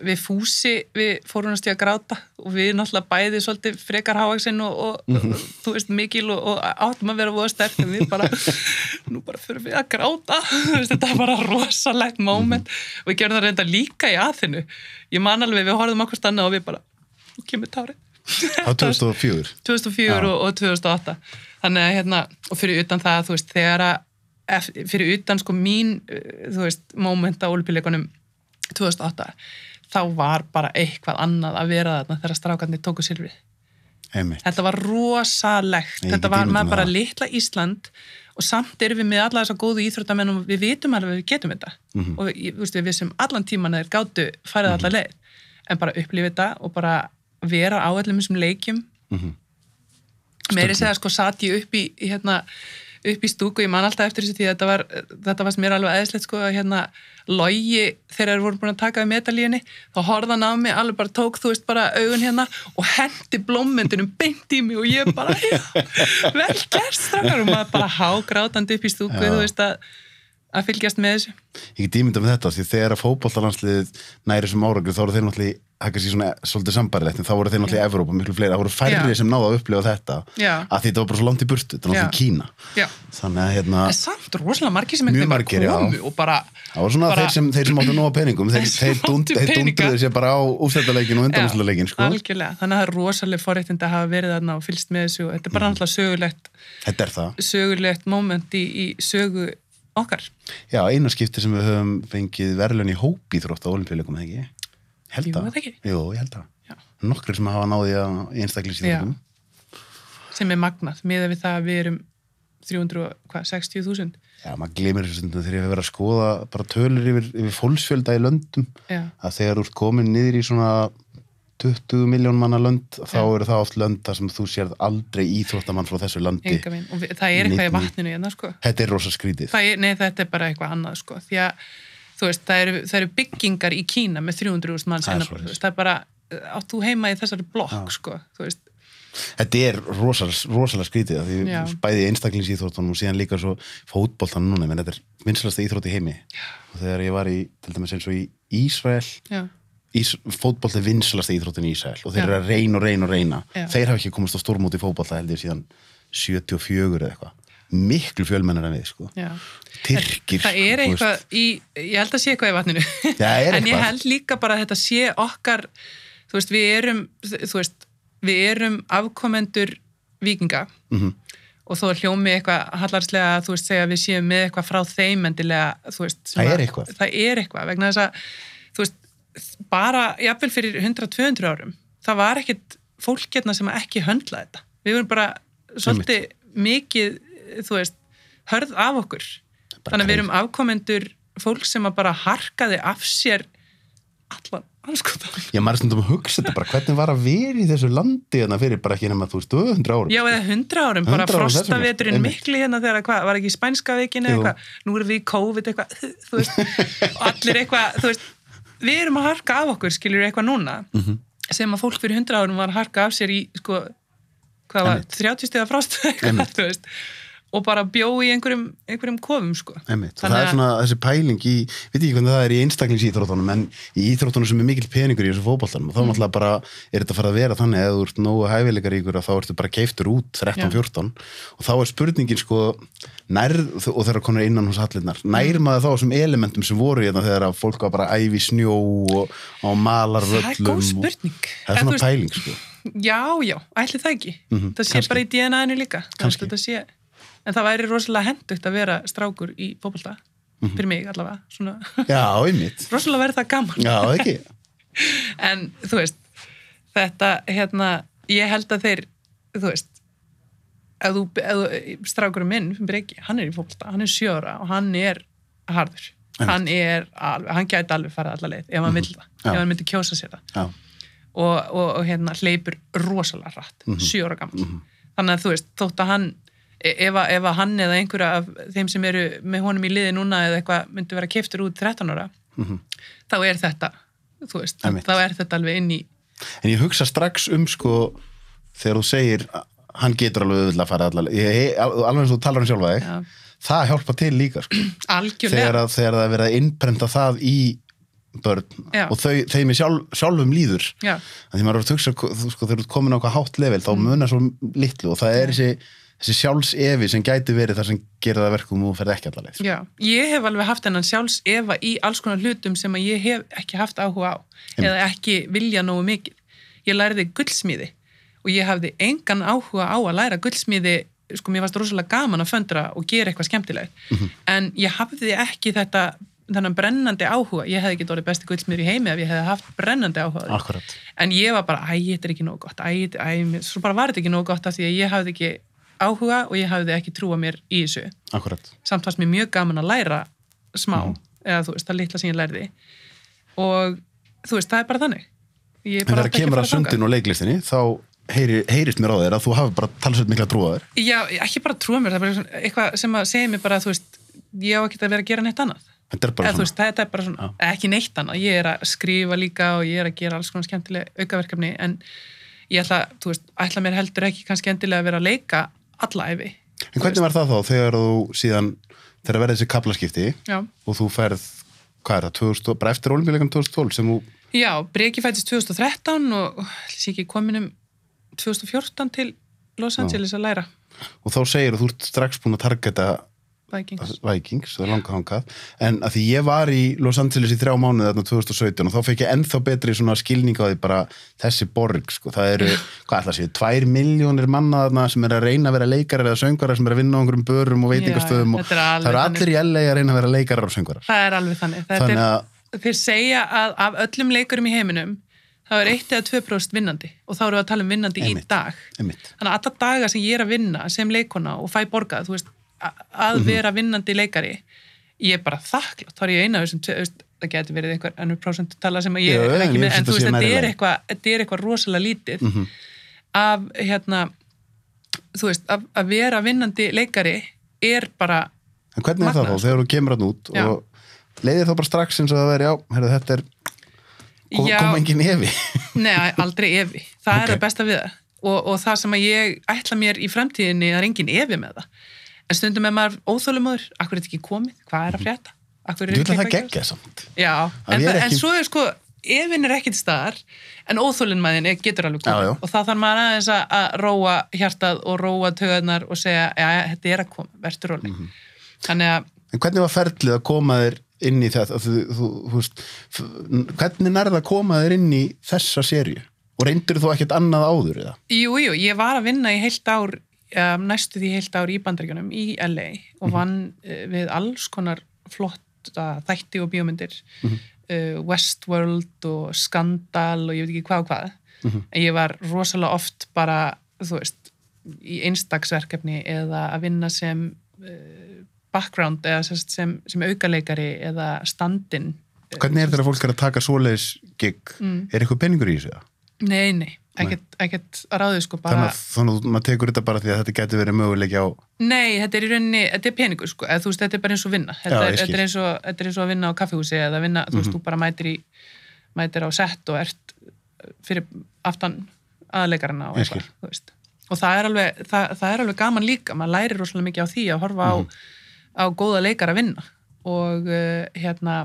við fúsi, við fórum að stíða að gráta og við náttúrulega bæði svolítið frekar hávaksinn og, og, Mhm. og þú veist mikil og, og áttum að vera voða sterk en við bara, nú bara fyrir við að gráta þetta var bara rosalegt moment Mhm. og við gerum það reynda líka í aðinu ég man alveg, við horfðum okkur stanna og við bara, nú kemur tárið á 2004 2004 Já. og, og 2008 þannig að hérna, og fyrir utan það þú veist, þegar að fyrir utan sko mín, uh, þú veist moment á olimpíuleikunum 2008 þá var bara eitthvað annað að vera þarna þegar strákarnir tóku silfrið. Þetta var rosalegt. Ég þetta var mér bara litla Ísland og samt erum við með alla þessa góðu íþróttamenn og við vitum alveg að við getum þetta. Mhm. og ég- þú veist, við vissum allan tíman að þeir gátu farið alla leið en bara upplifa þetta og bara vera á öllum þessum leikjum. Mhm. meiri segja sko satt ég upp í, í hérna upp í stúku, ég man alltaf eftir þessu að þetta var, þetta var mér alveg eðislegt sko að hérna logi þegar þeir voru búin að taka við metalíunni þá horfði hann á mig, alveg bara tók þú veist bara augun hérna og hendi blómmyndunum beint í mig og ég bara já, vel strákar og maður bara hágrátandi upp í stúku Já. þú veist að, að fylgjast með þessu. Ég get ímyndað með þetta því þegar að fótbollalansliðið næri þessum árangri þá eru þeir náttúrulega er kannski svona svolítið sambarilegt en þá voru þeir náttúrulega í Evrópa miklu fleiri, það voru færri Já. sem náðu að upplifa þetta Já. að því þetta var bara svo langt í burtu, þetta var náttúrulega. Kína. Já, þannig að hérna, en samt rosalega margir sem Mjög einhvern margir, veginn komu og bara það var svona bara- þeir sem, þeir sem áttu nóga peningum. Þeir, Þeir dund, áttu þeir peninga. dundruðu sér bara á ústættaleikin og undanústættaleikin sko. algjörlega, þannig að það er rosalega forréttind að hafa verið þarna og fylgst með þessu og þetta er bara náttúrulega sögulegt þetta er það. sögulegt moment í, í sögu okkar Já, eina skipti sem við höfum fengið verðlun í hópíþrótt á olimpíuleikum, eða ekki? Held að. Jú, ég held að. Já. Nokkri sem hafa náði að í einstaklisíþróttum. sem er magnað, miða við það að við erum 360.000 Já, maður glemir þessu stundum þegar hef verið að skoða bara tölur yfir, yfir fólksfjölda í löndum Já, að þegar þú ert komin niður í svona 20 miljón manna lönd þá Já. eru það oft lönd þar sem þú sérð aldrei íþróttamann frá þessu landi. og það er eitthvað í vatninu hérna sko. Þetta er rosa skrítið. það er, nei, þetta er bara eitthvað annað sko. Því að, þú veist, það eru, það eru byggingar í Kína með 300.000 manns Það er veist, það er bara átt þú heima í þessari blokk Já. sko, þú veist, Þetta er rosalega, rosalega skrítið af því Já. bæði einstaklingsíþróttunum og síðan líka svo fótboltan núna, menn þetta er vinsalasta íþrótt í heimi. Og þegar ég var í, fótbolt er vinsalasta íþróttin í Ísrael og þeir eru að reyna og reyna og reyna. Já. þeir hafa ekki komast á stórmóti fótbolta held ég síðan 74 eða eitthvað. Miklu fjölmennar en við sko. Já. Tyrkir það er eitthvað í, ég held að sé eitthvað í vatninu. Er en ég held líka bara að þetta sé okkar þú veist, við erum þú veist, við erum afkomendur vikinga Mhm. og þó er hljómi eitthvað hallarslega að þú veist, segja að við séum með eitthvað frá þeim endilega, þú veist Það er að- eitthvað. það er eitthvað, vegna þess að bara jafnvel fyrir 100-200 árum, það var ekkit fólk hérna sem ekki höndla þetta við vorum bara, svolítið mikið, þú veist, hörð af okkur. Bara Þannig að við erum afkomendur fólk sem að bara harkaði af sér allan anskotan. Já, maður er stundum að hugsa þetta bara, hvernig var að vera í þessu landi hérna fyrir bara ekki nema, þú veist, 200 árum. Já, eða hundra árum, 100 bara árum þessum, frostaveturinn mikli hérna þegar hvað, var ekki spænska vikin eða eitthvað, nú erum við í COVID eitthvað, þú veist, allir eitthvað, þú veist, við erum að harka af okkur, skiljur eitthvað núna, Mhm. sem að fólk fyrir hundra árum var að harka af sér í, sko, hvað var, Einmitt. 30 stiga frost, eitthvað, þú veist, og bara bjó í einhverjum, einhverjum kofum, sko. Einmitt. Og það er svona þessi pæling í, veit ekki hvernig það er í einstaklingsýþróttunum, en í íþróttunum sem er mikill peningur í þessu fótboltanum, og þá Mm. náttúrulega bara er þetta fara að vera þannig að þú ert nógu hæfileikaríkur að þá ertu bara keiftur út 13-14 og þá er spurningin sko nær, og þeirra konur innan hús hallinnar, nær Mm. maður þá þessum elementum sem voru hérna þegar að fólk var bara æfi snjó og á malarvöllum Það er góð og- spurning. það er sko Já, já, ætli það ekki. Mhm, það sé kannski. bara í DNA-inu líka. Kannski. þetta Sé, en það væri rosalega hendugt að vera strákur í fótbolta, Mhm. fyrir mig allavega, svona, Já, einmitt, rosalega verið það gaman. já, ekki En, þú veist, þetta, hérna, ég held að þeir, þú veist, ef þú, ef þú strákurum minn, Breki, hann er í fótbolta, hann er sjöra og hann er harður. Einmitt. Hann er alveg, hann gæti alveg farið alla leið ef hann vill það, Já. ef hann myndi kjósa sér það. Já, og, og, og hérna hleypur rosalega hratt, mm Mhm. sjö ára gammal þannig að þú veist, þótt að hann ef, að- hann eða einhverja af þeim sem eru með honum í liði núna eða eitthvað myndi vera keiftur út 13 ára Mhm. þá er þetta veist, þá er þetta alveg inn í En ég hugsa strax um sko þegar þú segir hann getur alveg auðvitað að fara allavega, ég, alveg eins og þú talar um sjálfa þig, já, það hjálpa til líka sko. þegar, að, þegar það er verið að innprenta það í börn Já. og þau, þeim er sjálf, sjálfum líður já, að því maður er að hugsa, þú sko, þegar þú ert komin á eitthvað hátt level, Mm. þá munar svo litlu og það er þessi, þessi sjálfsefi sem gæti verið það sem gerir það verkum og þú ferð ekki allaveg. já, ég hef alveg haft hennan sjálfs efa í alls konar hlutum sem að ég hef ekki haft áhuga á eða ekki vilja nógu mikið ég læriði gullsmíði og ég hafði engan áhuga á að læra gullsmíði sko mér varst rosalega gaman að föndra og gera eitthvað skemmtilegt en ég hafði ekki þetta þennan brennandi áhuga, ég hefði ekki orðið besti gullsmíður í heimi ef ég hefði haft brennandi áhuga. Akkurat. en ég var bara, æ, þetta er ekki nógu gott æ, æ, svo bara var þetta ekki nógu gott af því að ég hafði ekki áhuga og ég hafði ekki trúa mér í þessu Akkurat. samt fannst mér mjög gaman að læra smá, Mhm. eða þú veist, það litla sem ég lærði og þú veist, það er bara þannig Ég En bara þegar ekki kemur fara að sundin og leiklistinni, þá heyri, heyrist mér á þér að þú hafi bara talsveit mikla trú á þér. Já, ekki bara trúa mér, það er bara eitthvað sem að segja mér bara, þú veist, ég á ekki að vera að gera neitt annað. Er Eða, veist, þetta er bara svona, ekki neitt annað. Ég er að skrifa líka og ég er að gera alls konar skemmtileg aukaverkefni, en ég ætla, þú veist, ætla mér heldur ekki kannski endilega að vera að leika alla æfi. En hvernig var það þá þegar þú síðan, þegar verði þessi kaplaskipti Já, og þú ferð, hvað er það, 2000, bara eftir olimpíuleikum 2012 sem þú, Já Breki fættist 2013 og þessi ekki komin um 2014 til Los Angeles að læra. Og þá segir þú ert strax búin að targeta Vikings. Vikings, það er langa hangað en að því ég var í Los Angeles í þrjá mánuði þarna 2017 og þá fekk ég ennþá betri svona skilning á því bara þessi borg, sko, það eru hvað ætla að séu, tvær miljónir manna þarna sem er að reyna að vera leikarar eða söngarar sem er að vinna á einhverjum börum og veitingastöðum og það eru allir í LA að reyna að vera leikarar og söngarar Það er alveg þannig. Þetta þannig er, að, þeir segja að af öllum leikurum í heiminum þá er 1 eða 2% vinnandi og þá erum við að tala um vinnandi Einmitt. í dag. einmitt, Þannig að alla daga sem ég er að vinna sem leikona og fæ borgað, þú veist, að Mhm. vera vinnandi leikari, ég er bara þakklátt, þá er ég eina það getur verið einhver ennur prósentutala sem að ég er ekki með, en þú veist, sé þetta er eitthvað, þetta er eitthvað rosalega lítið Mhm. af, hérna, þú veist, af, að vera vinnandi leikari er bara, en hvernig er það þá þegar þú kemur hann út Já. og leiðir þá bara strax eins og það veri, já, herru, þetta er kom, Já. kom engin efi Nei, aldrei evi. Það Ok. er það besta við það. Og, og það sem að ég ætla mér í fremtíðinni, það er engin evi með það. En stundum er maður óþólumöður, akkur er þetta ekki komið, hvað er að frétta? Akkur er ekki það að geggja samt Já, Það en, það, en ekki- svo er sko, efin er ekkit staðar, en óþólinmæðin er- getur alveg komið. Já, já. Og þá þarf maður aðeins að, róa hjartað og róa töðarnar og segja, já, þetta er að koma, verður róleg. Mhm. Þannig að, En hvernig var ferlið að koma þér inn í þetta? Þú, þú, þú hvernig nærða að koma þér inn í þessa sériu? Og reyndir þú ekkert annað áður eða? jú, jú, ég var að vinna í heilt ár, um, næstu því heilt ár í bandaríkjunum í LA og Mhm. vann uh, við alls konar flotta þætti og bíómyndir, Mhm. uh, Westworld og Skandal og ég veit ekki hvað og hvað. Mhm. En ég var rosalega oft bara, þú veist, í einstaksverkefni eða að vinna sem uh, background eða sem, sem, sem aukaleikari eða standin Hvernig er þetta að fólk er að taka svoleiðis gig? Mm. Er eitthvað peningur í þessu? það? Nei, nei, ekkert, að ráðu sko bara Þannig að, að maður tekur þetta bara því að þetta getur verið möguleiki á Nei, þetta er í rauninni, þetta er peningur sko, eða þú veist, þetta er bara eins og vinna. Þetta, Já, er, þetta, er eins og, þetta er eins og að vinna á kaffihúsi eða vinna, þú veist, þú bara mætir í mætir á sett og ert fyrir aftan aðleikarana og eitthvað, þú veist. Og það er alveg, það, það er alveg gaman líka. Maður lærir rosalega mikið á því að horfa á, á góða leikara vinna. Og uh, hérna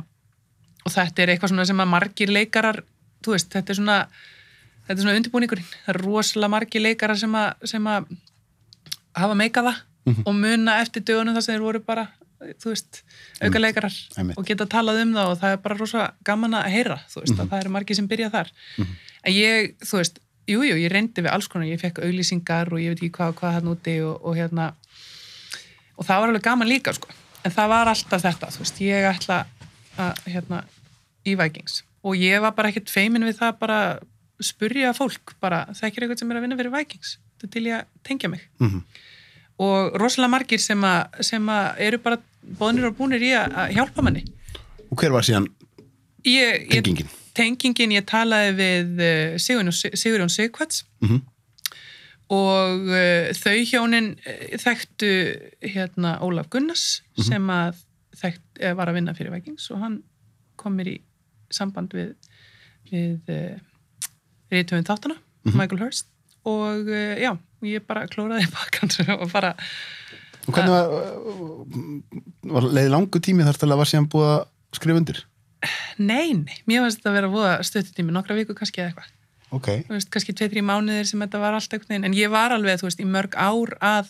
og þetta er eitthvað svona sem að margir leikarar þú veist, þetta er svona þetta er svona undirbúningurinn, það er rosalega margir leikarar sem að, sem að hafa meikað það og muna eftir dögunum þar sem þeir voru bara þú veist, auka leikarar og geta talað um það og það er bara rosa gaman að heyra, þú veist, að það eru margir sem byrja þar. En ég, þú veist jújú, jú, ég reyndi við alls konar, ég fekk auglýsingar og ég veit ekki hvað, hvað hann úti og, og hérna og það var alveg gaman líka, sko. En það var alltaf þetta, þú veist, ég ætla að, hérna, í Vikings. Og ég var bara ekkert feimin við það bara spurja fólk, bara þekkir eitthvað sem er að vinna fyrir Vikings, þetta til ég að tengja mig Mhm. og rosalega margir sem, að, sem að eru bara bóðnir og búnir í að hjálpa manni Og hver var síðan ég, ég, tengingin? tengingin, ég talaði við uh, Sigurjón, Sigvarts Mhm. og uh, þau hjónin uh, þekktu hérna Ólaf Gunnars sem að þekkt, eh, var að vinna fyrir Vikings og hann kom mér í samband við við reytöfum þáttana, Michael Hurst og uh, já, og ég bara klóraði bakans og bara Og hvernig var, uh, var leiði langu tími þar til að var síðan búið að skrifa undir? nei, nei, mér finnst þetta að vera voða stöttutími, nokkra viku kannski eða eitthvað Ok. þú veist, kannski tvei-þrjí mánuðir sem þetta var allt veginn, en ég var alveg, þú veist, í mörg ár að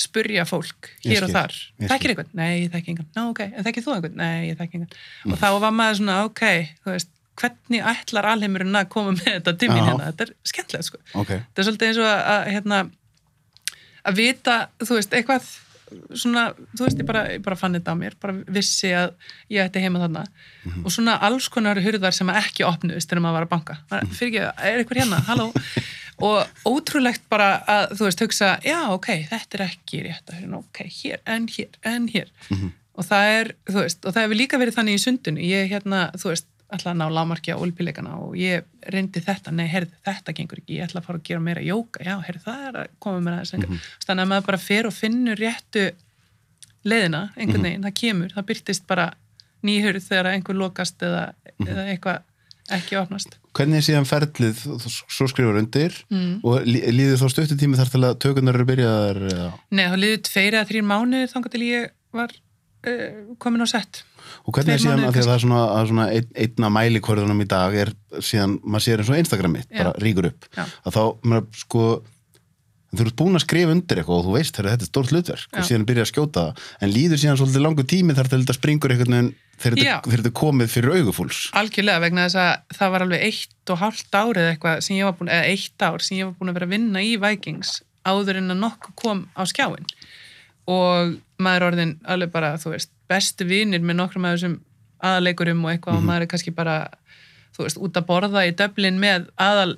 spurja fólk hér og skil, þar, ég þekkir einhvern? Nei, ég þekki einhvern, ná ok, en þekkir þú einhvern? Nei, ég þekki einhvern, Mm. og þá var maður svona, ok, þú veist, hvernig ætlar alheimurinn að koma með þetta til mín hérna, þetta er skemmtilegt, sko. Ok. þetta er svolítið eins og að, að hérna, að vita, þú veist, eitthvað svona, þú veist, ég bara, ég bara fann þetta á mér, bara vissi að ég ætti heima þarna. Og svona alls konar hurðar sem ekki opnuðist þegar maður var að banka, mm. fyrir ekki, er eitthvað hérna, halló? Og ótrúlegt bara að, þú veist, hugsa, já, ok, þetta er ekki rétt að hérna, ok, hér, en hér, en hér. Og það er, þú veist, og það hefur líka verið þannig í sundinu, ég hérna, þú veist ætla að ná lámarki á olpileikana og ég reyndi þetta, nei, heyrðu, þetta gengur ekki. Ég ætla að fara að gera meira jóka, já, heyrðu, það er að koma með þess mm þannig að maður bara fer og finnur réttu leiðina, einhvern veginn, það kemur. Það byrtist bara nýhurð þegar einhver lokast eða, eða eitthvað ekki opnast. Hvernig er síðan ferlið, svo skrifur undir. Og lí- líður þá stöttu tími þar til að tökunar eru byrjaðar? Nei, þá liður tveir eða þrýr mánuðir þangar til ég var uh, komin á sett Og hvernig er síðan, að því að það er svona, að svona ein, einna mælikvörðunum í dag er síðan, maður sér eins og Instagram mitt, Já. bara ríkur upp. Já. að þá, maður sko þú ert búin að skrifa undir eitthvað og þú veist þegar þetta er stórt hlutverk og síðan byrja að skjóta en líður síðan svolítið langu tími þar til þetta springur einhvern veginn þegar þetta- er komið fyrir augufúls. Algjörlega vegna þess að það var alveg eitt og hálft árið eitthvað sem ég var búin, eða eitt ár sem ég var búin að vera að vinna í Vikings áður en að nokkuð kom á skjáin og maður orðin alveg bara, þú veist, bestu vinir með nokkrum af þessum aðaleikurum og eitthvað og maður er kannski bara, þú veist, út að borða í döblin með aðal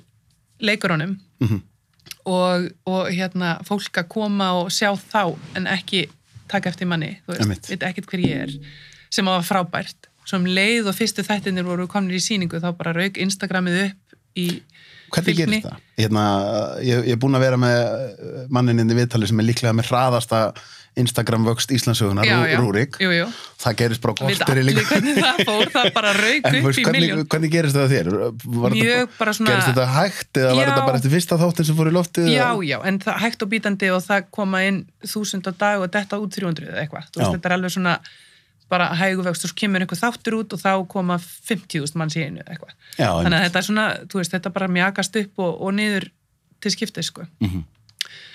leikurunum Mhm. og, og hérna fólk að koma og sjá þá en ekki taka eftir manni, þú veist, veit ekkert hver ég er sem var frábært. Svo um leið og fyrstu þættinir voru komnir í síningu þá bara rauk Instagramið upp í Hvernig gerist það? Hérna, ég, ég er búin að vera með mannin inn í viðtali sem er líklega með hraðasta Instagram vöxt Íslandsögunar, Já, já. Rúrik Jú, jú, það gerist bara kortir í líka hvernig það fór, það bara rauk En upp veist, í hvernig, miljón hvernig gerist það þér? Var Mjög þetta, svona- Gerist þetta hægt eða var Já. þetta bara eftir fyrsta þáttin sem fór í loftið? Já, eða- já, en það hægt og bítandi og það koma inn þúsund á dag og detta út 300 eða eitthvað, þetta er alveg svona bara hæguvegst og svo kemur einhver þáttur út og þá koma 50.000 manns í einu eitthvað Já, þannig að þetta er svona, þú veist, þetta bara mjakast upp og, og niður til skiptið, sko Mhm.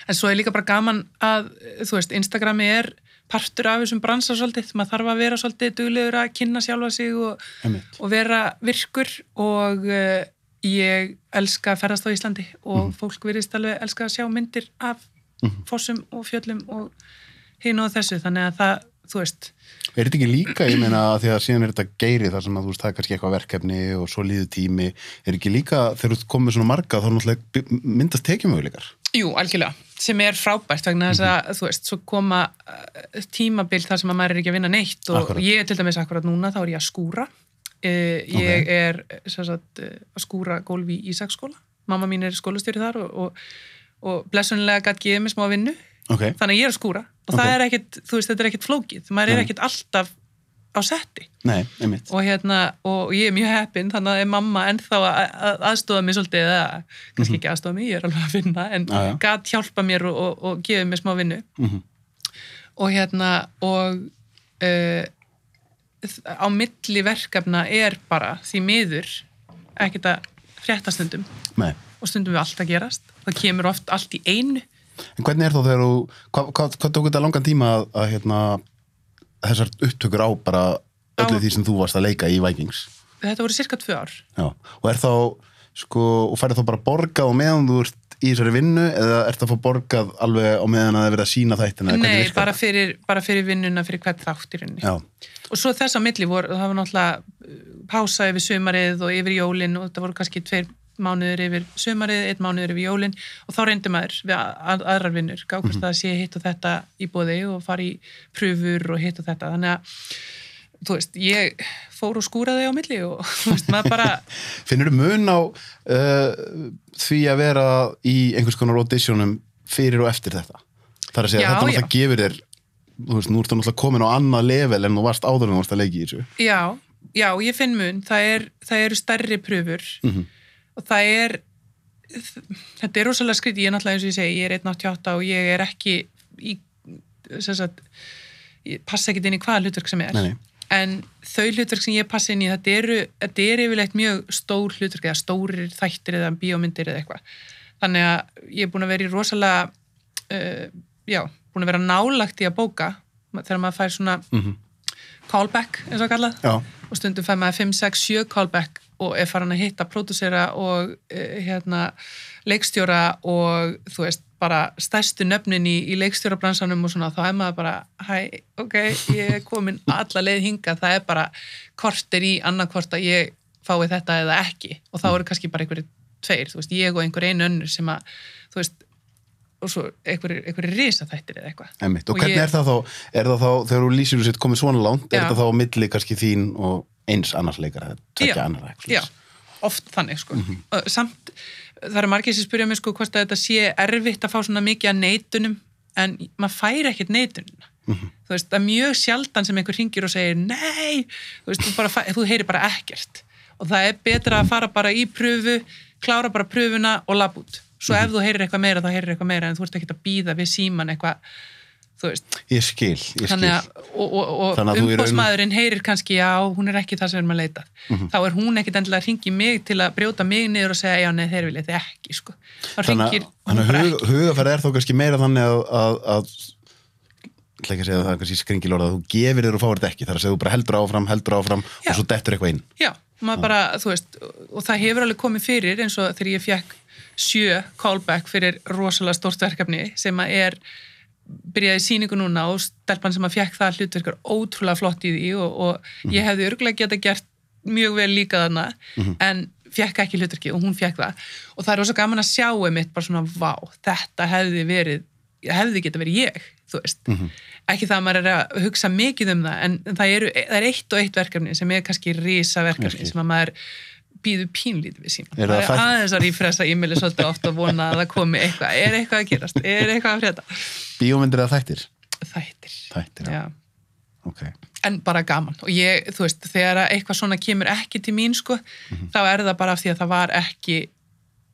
En svo er líka bara gaman að, þú veist, Instagrami er partur af þessum bransa svolítið, maður þarf að vera svolítið duglegur að kynna sjálfa sig og, og vera virkur og uh, ég elska að ferðast á Íslandi og Mhm. fólk virðist alveg elska að sjá myndir af fossum og fjöllum og hinn og þessu, þannig að það, þú veist. Er þetta ekki líka, ég meina því að síðan er þetta geiri þar sem að þú veist það er kannski eitthvað verkefni og svo líður tími, er ekki líka þegar þú komið svona marga þá náttúrulega by- myndast tekjumöguleikar? Jú, algjörlega, sem er frábært vegna þess að, þú veist, svo koma uh, tímabil þar sem að maður er ekki að vinna neitt og Akkúrat. ég er til dæmis akkurat núna, þá er ég að skúra. Uh, ég er sem sagt, uh, að skúra gólfi í Ísaksskóla. Mamma mín er skólastjóri þar og, og, og blessunlega gætt gefið mér smá vinnu. Ok, Þannig að ég er að skúra og Ok. það er ekkit, þú veist, þetta er ekkit flókið. Maður er ekkit alltaf á setti nei, og hérna, og ég er mjög heppin þannig að er mamma ennþá að, að aðstofa mig svolítið, eða kannski ekki aðstofa mig ég er alveg að vinna, en. Já, já. gat hjálpa mér og, og, og gefið mér smá vinnu Mhm. og hérna og uh, á milli verkefna er bara því miður ekkert að frétta stundum Nei. og stundum við allt að gerast það kemur oft allt í einu En hvernig er þá þegar þú, hvað tók þetta langan tíma að, að hérna, þessar upptökur á bara öllu því sem þú varst að leika í Vikings? þetta voru cirka tvö ár Já, og er þá, sko, og færið þá bara borgað á meðan þú ert í þessari vinnu eða ert það að fá borgað alveg á meðan að það er verið að sína þættina? Nei, bara fyrir, bara fyrir vinnuna fyrir hvert þátt í rauninni Já, og svo þess að milli voru, það var náttúrulega uh, pása yfir sumarið og yfir jólin og það voru kannski tveir mánuður yfir sumarið, einn mánuður yfir jólin og þá reyndi maður við að, aðrar vinnur gákast Mhm. að sé hitt og þetta í bóði og fara í pröfur og hitt og þetta þannig að, þú veist, ég fór og skúraði á milli og þú veist, maður bara finnur þú mun á uh, því að vera í einhvers konar auditionum fyrir og eftir þetta? Það er að segja, Já, þetta já. náttúrulega gefur þér, þú veist, nú ertu náttúrulega komin á annað level en þú varst áður en þú varst að leiki í þessu. já, já, ég finn mun það, er, það eru stærri pröfur Mhm. Og það er þetta er rosalega skrítið, ég er náttúrulega eins og ég segi ég er 1.88 og ég er ekki í, sem sagt ég passa ekkert inn í hvaða hlutverk sem er. Nei, nei. en þau hlutverk sem ég passa inn í þetta eru, þetta er yfirleitt mjög stór hlutverk eða stórir þættir eða bíómyndir eða eitthvað. Þannig að ég er búin að vera í rosalega uh, já, búin að vera nálagt í að bóka. Þegar maður fær svona Mhm. callback eins og kallað. Já, og stundum fær maður 5, 6, 7 callback og er farin að hitta pródúsera og uh, hérna leikstjóra og þú veist bara stærstu nöfnin í, í leikstjórabransanum og svona þá er maður bara hæ, ok, ég er komin alla leið hinga, það er bara korter í annarkvort að ég fái þetta eða ekki. Og þá eru kannski bara einhverju tveir, þú veist, ég og einhver einu önnur sem að, þú veist og svo einhverju, risaþættir eða eitthvað. Og, hvernig ég- er það þá, er það þá, þegar þú lýsir þú sitt komið svona langt, er það þá milli kannski þín og eins annars leikara, tvekja Já, annar eitthvað? Já, oft þannig sko. Og Samt, það eru margir sem spyrja mig sko hvort að þetta sé erfitt að fá svona mikið að neitunum en maður fær ekkert neitunina. Þú veist, það er mjög sjaldan sem einhver ringir og segir nei, þú veist, þú, þú heyrir bara ekkert. Og það er betra að fara bara í pröfu, klára bara pröfuna og lapp út. Svo ef þú heyrir eitthvað meira, þá heyrir eitthvað meira en þú ert ekkert að býða við síman eitthvað, Ég skil, ég skil. þannig að, og, og, og umbóðsmaðurinn heyrir kannski já, hún er ekki það sem við erum að leita Mhm. þá er hún ekkit endilega að ringi mig til að brjóta mig niður og segja já, nei, þeir vilja þetta ekki sko. Þannig að- hug, hugafæri er þá kannski meira þannig að, að, að ekki að segja að það kannski skringilorða að þú gefir þér og fáir þetta ekki, þar að segja þú bara heldur áfram, heldur áfram Já. og svo dettur eitthvað inn. já, maður bara, þú veist og það hefur alveg komið fyrir eins og þegar ég fekk sjö callback fyrir rosalega stórt verkefni sem að er byrjaði síningu núna og stelpan sem að fekk það hlutverk er ótrúlega flott í því og, og ég hefði örgulega geta gert mjög vel líka þarna en fekk ekki hlutverki og hún fekk það. Og það er rosa gaman að sjá einmitt bara svona, vá, þetta hefði verið hefði geta verið ég, þú veist. Ekki það að maður er að hugsa mikið um það en það, eru, það er eitt og eitt verkefni sem er kannski risa verkefni skil. sem að maður býður pínlítið við síma það er þætt- aðeins að rífresta e-maili svolítið ofta að vona að það komi eitthvað er eitthvað að gerast, er eitthvað að frétta Bíómyndir eða þættir? þættir, Þættir, já. já Ok. en bara gaman og ég, þú veist, þegar að eitthvað svona kemur ekki til mín sko, Mhm. þá er það bara af því að það var ekki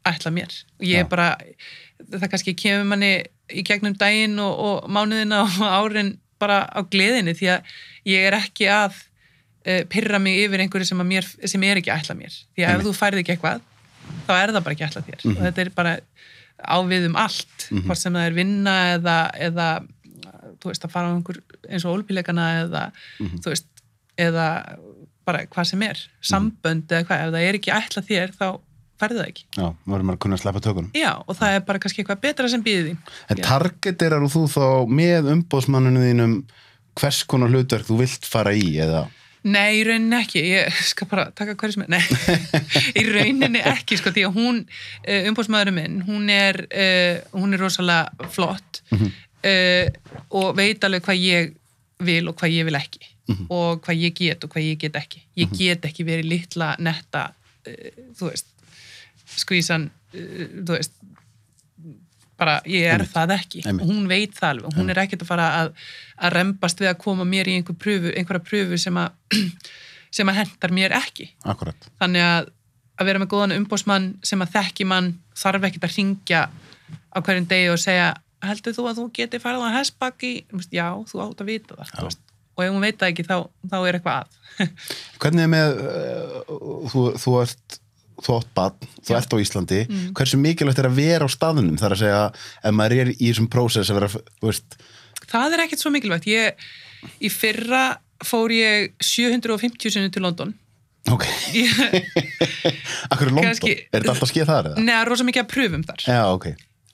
ætla mér og ég Já. bara, það kannski kemur manni í gegnum daginn og, og mánuðina og árin bara á gleðinni því að ég er ekki að uh, pyrra mig yfir einhverju sem, mér, sem er ekki ætla mér. Því að ef þú færði ekki eitthvað þá er það bara ekki ætla þér. Og þetta er bara ávið um allt hvort sem það er vinna eða, eða þú veist að fara á einhver eins og ólpíleikana eða þú veist eða bara hvað sem er sambönd eða hvað, ef það er ekki ætla þér þá færði það ekki. Já, maður að kunna að sleppa tökunum. já og það er bara kannski eitthvað betra sem býði þín En targeterar þú þá með umbóðsmanninu þínum hvers konar hlutverk þú vilt fara í eða? Nei, í rauninni ekki, ég skal bara taka hverju sem er, nei, í rauninni ekki, sko, því að hún, uh, umbóðsmaðurinn minn, hún er, uh, hún er rosalega flott uh, og veit alveg hvað ég vil og hvað ég vil ekki. Og hvað ég get og hvað ég get ekki. Ég get ekki verið litla netta, uh, þú veist, skvísan, þú veist, bara ég er Einmitt. það ekki. Einmitt. og hún veit það alveg. Og hún er ekkert að fara að, að rembast við að koma mér í einhver pröfu, einhverja pröfu sem að sem að hendar mér ekki. Akkurat. þannig að að vera með góðan umbósmann sem að þekki mann þarf ekkert að ringja á hverjum degi og segja heldur þú að þú geti farið á hessbakki já, þú átt að vita það og ef hún veit það ekki þá, þá er eitthvað að. Hvernig er með, uh, þú, þú ert, þú átt badn, þú ert á Íslandi, Mm. hversu mikilvægt er að vera á staðunum? Það er að segja, ef maður er í þessum prósess að vera, veist, það er ekkert svo mikilvægt ég, í fyrra fór ég 750 sinni til London ok, akkur er London? Kannski- Er þetta alltaf að skeið þar eða? neða, rosa mikið að pröfum þar Já, ok,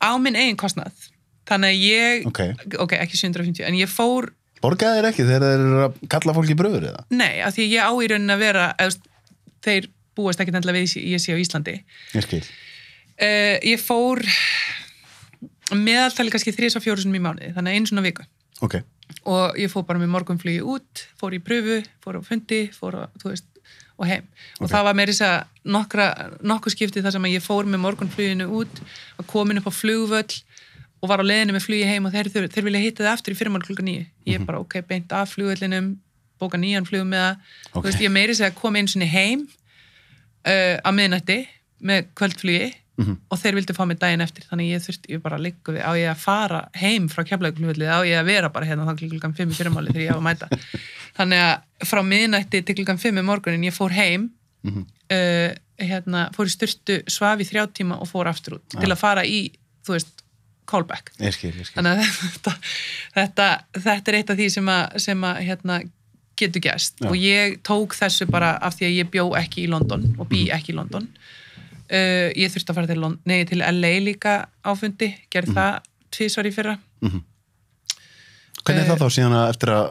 á minn eigin kostnað þannig að ég, ok. ok, ekki 750 en ég fór, Borgaði þeir ekki þegar þeir eru að kalla fólki í bröður eða? nei, af því ég á í raunin að vera eða, þeir búast ekki endilega við ég sé á Íslandi. Ég uh, ég fór meðaltali kannski þrís og fjóru sinum í mánuði, þannig að einu svona viku. Ok, og ég fór bara með morgunflugi út fór í pröfu, fór á fundi fór á, þú veist, og heim. Og Ok. það var meiri þess að nokkra, nokkuð skipti þar sem ég fór með morgunfluginu út og komin upp á flugvöll og var á leiðinu með flugi heim og þeir, þeir, þeir vilja hitta það aftur í fyrirmál klukka nýju ég Mhm. bara ok, beint af flugvöllinum bóka nýjan flug með það. Ok. þú veist, ég meiri þess að kom einu sinni heim uh, á miðnætti með kvöldflugi Mhm. og þeir vildu fá mig daginn eftir þannig ég þurfti, ég bara liggu við á ég að fara heim frá keflaugflugvöllið, á ég að vera bara hérna þá klukkan 5 í fyrirmáli þegar ég að mæta þannig að frá miðnætti til klukkan 5 um morgunin ég fór heim Mhm. uh, hérna, fór í styrtu svaf í þrjá tíma og fór aftur út til að fara í, þú veist, callback ég skil, ég skil. þannig að þetta, þetta, þetta er eitt af því sem að, sem að hérna, getur gæst og ég tók þessu bara af því að ég bjó ekki í London og bý ekki í London. Uh, ég þurfti að fara til, Lon- nei, til LA líka áfundi, gerði það tvisvar í fyrra. Hvernig er Eh, það þá síðan að eftir að,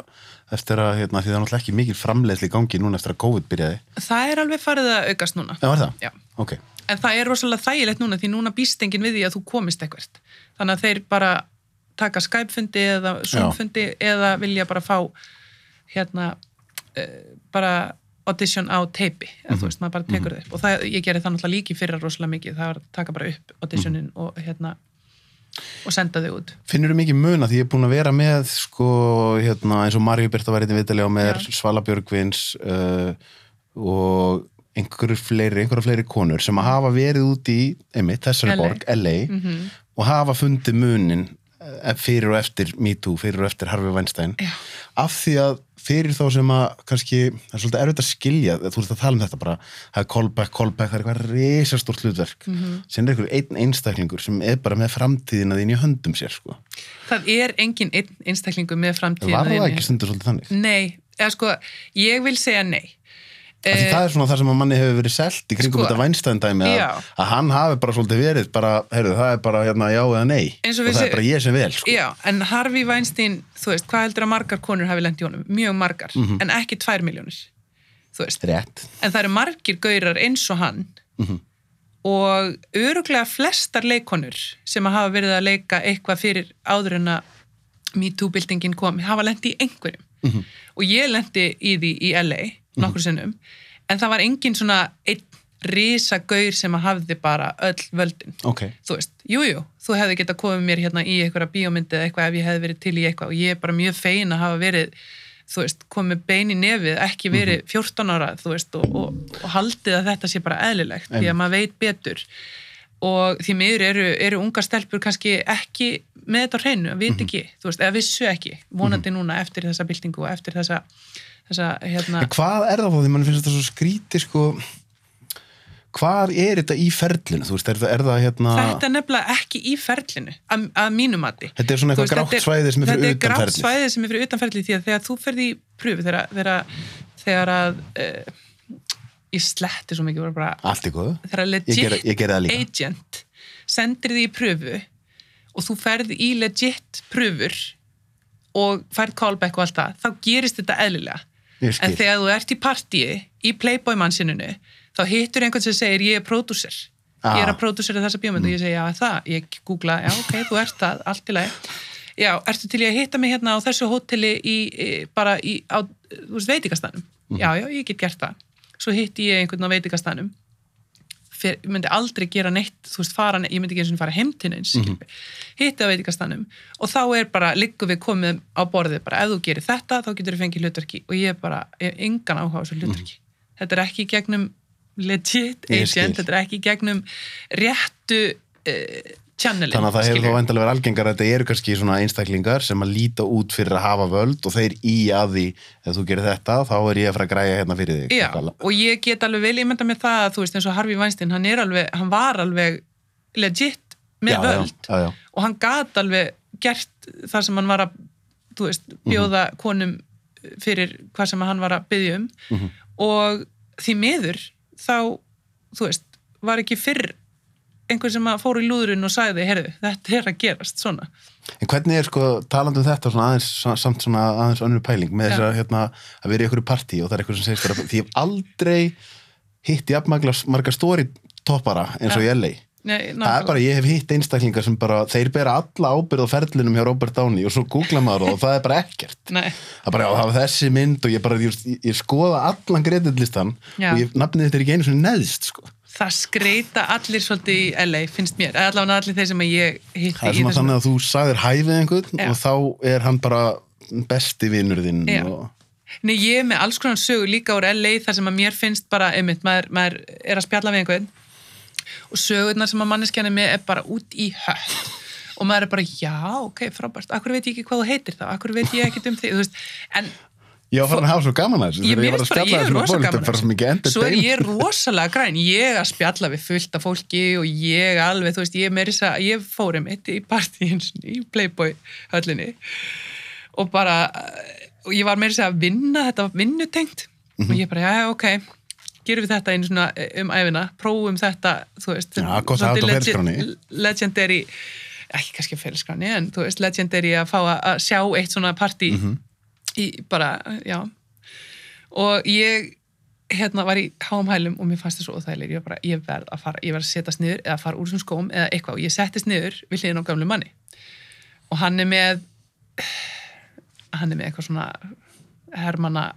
eftir að, hérna, því það er náttúrulega ekki mikil framleiðsli gangi núna eftir að COVID byrjaði? það er alveg farið að aukast núna. Það? Já. Ok, en það er rosalega þægilegt núna því núna býst enginn við því að þú komist eitthvað þannig að þeir bara taka Skype-fundi eða Zoom-fundi eða vilja bara fá hérna uh, bara audition á teipi eða þú veist, maður bara tekur það upp. Og það, ég gerði það náttúrulega líki fyrra rosalega mikið það var að taka bara upp auditionin og hérna og senda þau út. Finnur þú mikið mun að því ég er búin að vera með sko, hérna, eins og Marju Birta var eitthvað vitali á með Já. Svala Björgvins uh, og einhverjur fleiri, einhverjur fleiri konur sem að hafa verið út í einmitt, þessari LA. borg, LA og hafa fundið munin eh, fyrir og eftir MeToo, fyrir og eftir Harvey Weinstein. Já. af því að fyrir þá sem að kannski, það er svolítið erfitt að skilja þú ert að tala um þetta bara, það er callback, callback það er eitthvað risastórt hlutverk mm -hmm. sem er einhver einn einstaklingur sem er bara með framtíðina þín í höndum sér sko. það er engin einn einstaklingu með framtíðina var það ekki stundur svolítið þannig Nei, eða sko, ég vil segja nei Af því það er svona það sem að manni hefur verið selt í kringum Sko, þetta Weinstein dæmi að, að hann hafi bara svolítið verið bara, heyrðu, það er bara hérna, já eða nei og, það seg- er bara ég sem vel sko. Já, en Harvey Weinstein, þú veist, hvað heldur að margar konur hafi lent í honum? Mjög margar, Mhm. en ekki tvær miljónir, þú veist. rétt En það eru margir gaurar eins og hann og öruglega flestar leikonur sem hafa verið að leika eitthvað fyrir áður en að MeToo-byltingin kom, hafa lent í einhverjum. Og ég lendi í því í LA nokkur sinnum, en það var engin svona einn risa gaur sem að hafði bara öll völdin. Ok, þú veist, jújú, jú, þú hefði getað komið mér hérna í einhverja bíómyndi eða eitthvað ef ég hefði verið til í eitthvað. Og ég er bara mjög fein að hafa verið þú veist, komið bein í nefið, ekki verið 14 ára, þú veist, og, og, og haldið að þetta sé bara eðlilegt, því að maður veit betur. Og því miður eru, eru unga stelpur kannski ekki með þetta hreinu, veit ekki, þú veist, eða vissu ekki, vonandi núna eftir þessa byltingu og eftir þessa, þessa hérna, hvað er það þá því mann finnst þetta svo skríti sko. Hvað er þetta í ferlinu? Þú veist, er það, er það hérna þetta er nefnilega ekki í ferlinu, að, að mínu mati. Þetta er svona eitthvað grátt svæði sem er þetta fyrir er utan grátt ferlið. svæði sem er fyrir utanferðli því að þegar þú ferði í pröfu þegar, þegar, þegar að uh, ég sletti svo mikið bara, allt í góðu, þegar ég legit ég gerði það líka. agent sendir því í pröfu og þú ferði í legit pröfur og færð callback og allt það þá gerist þetta eðlilega. Ég en þegar þú ert í partíi í Playboy mannsininu þá hittur einhvern sem segir ég er pródúser. Ah. ég er að pródúsera þessa bíómynd og ég segi já það, ég googla, já ok, þú ert það allt í lagi, já, ertu til ég að hitta mig hérna á þessu hóteli í, bara í, á, þú veist, veitingastanum já, já, ég get gert það. Svo hitti ég einhvern á veitingastanum Fyr, myndi aldrei gera neitt þú veist, fara, ég myndi ekki eins og fara heim til neins mm -hmm. hitti á veitingastanum og þá er bara, liggum við komið á borðið bara, ef þú gerir þetta, þá getur þú fengið hlutverki. Og ég er bara, ég hef engan áhuga á þessu hlutverki. Þetta er ekki gegnum legit agent, þetta er ekki gegnum réttu uh, channelin Þannig að það hefur þá endalega verið algengar að þetta eru kannski svona einstaklingar sem að líta út fyrir að hafa völd og þeir í að því ef þú gerir þetta, þá er ég að fara að græja hérna fyrir þig. Já, og ég get alveg vel ímynda með það að þú veist eins og Harvey Weinstein, hann er alveg, hann var alveg legit með já, völd. Já, já, og hann gat alveg gert það sem hann var að, þú veist, bjóða konum fyrir hvað sem hann var að byggja um. Mhm. og því miður þá, þú veist, var ekki fyrr einhver sem fór í lúðurinn og sagði, heyrðu, þetta er að gerast svona. En hvernig er sko, talandi um þetta svona aðeins, samt svona aðeins önnur pæling með þess að hérna, að vera í einhverju partí og það er eitthvað sem segist þér að því ég hef aldrei hitt jafnmagla marga stóri toppara eins og Já. í LA. Nei, Það er bara, ég hef hitt einstaklingar sem bara, þeir bera alla ábyrð á ferlinum hjá Robert Downey og svo googla maður það og það er bara ekkert. Nei, Það er bara, já, það var þessi mynd og ég bara, ég, ég, ég skoða allan greiðlistan Já. og ég, nafnið þetta er ekki einu svona neðst, sko. Það skreita allir svolítið í LA, finnst mér, allavega allir þeir sem ég hitti Það er svona þannig að þú sagðir hæfið einhvern Já. og þá er hann bara besti vinur þinn og... Nei, ég er með alls konar sögur líka úr LA þar sem að mér finnst bara, einmitt, maður, maður er að spjalla við einhvern. Og sögurnar sem að manneskjan er með er bara út í hött. Og maður er bara, já, ok, frábært. Akkur veit ég ekki hvað þú heitir þá, akkur veit ég ekkert um þig? Veist, en Ég var farin að hafa svo gaman að þessu þegar ég var að spjalla þessu rosa ból, gaman þetta er bara svo mikið þessu. svo er ég rosalega græn ég að spjalla við fullt af fólki og ég alveg, þú veist, ég meiri þess að ég fór um eitt í partíin í Playboy höllinni og bara, og ég var meiri þess að vinna, þetta var vinnutengt Mhm. og ég bara, já, ok gerum við þetta einu svona eh, um æfina prófum þetta, þú veist ferilskránni. legend- legendary ekki kannski ferilskráni, en þú veist legendary að fá að sjá eitt svona partí Mhm. Í bara, já. Og ég hérna var í háum hælum og mér fannst það svo óþægileg ég, var bara, ég verð að fara, ég verð að setjast niður eða fara úr þessum skóm eða eitthvað. Og ég settist niður við hliðin á gamlu manni. Og hann er með hann er með eitthvað svona hermana,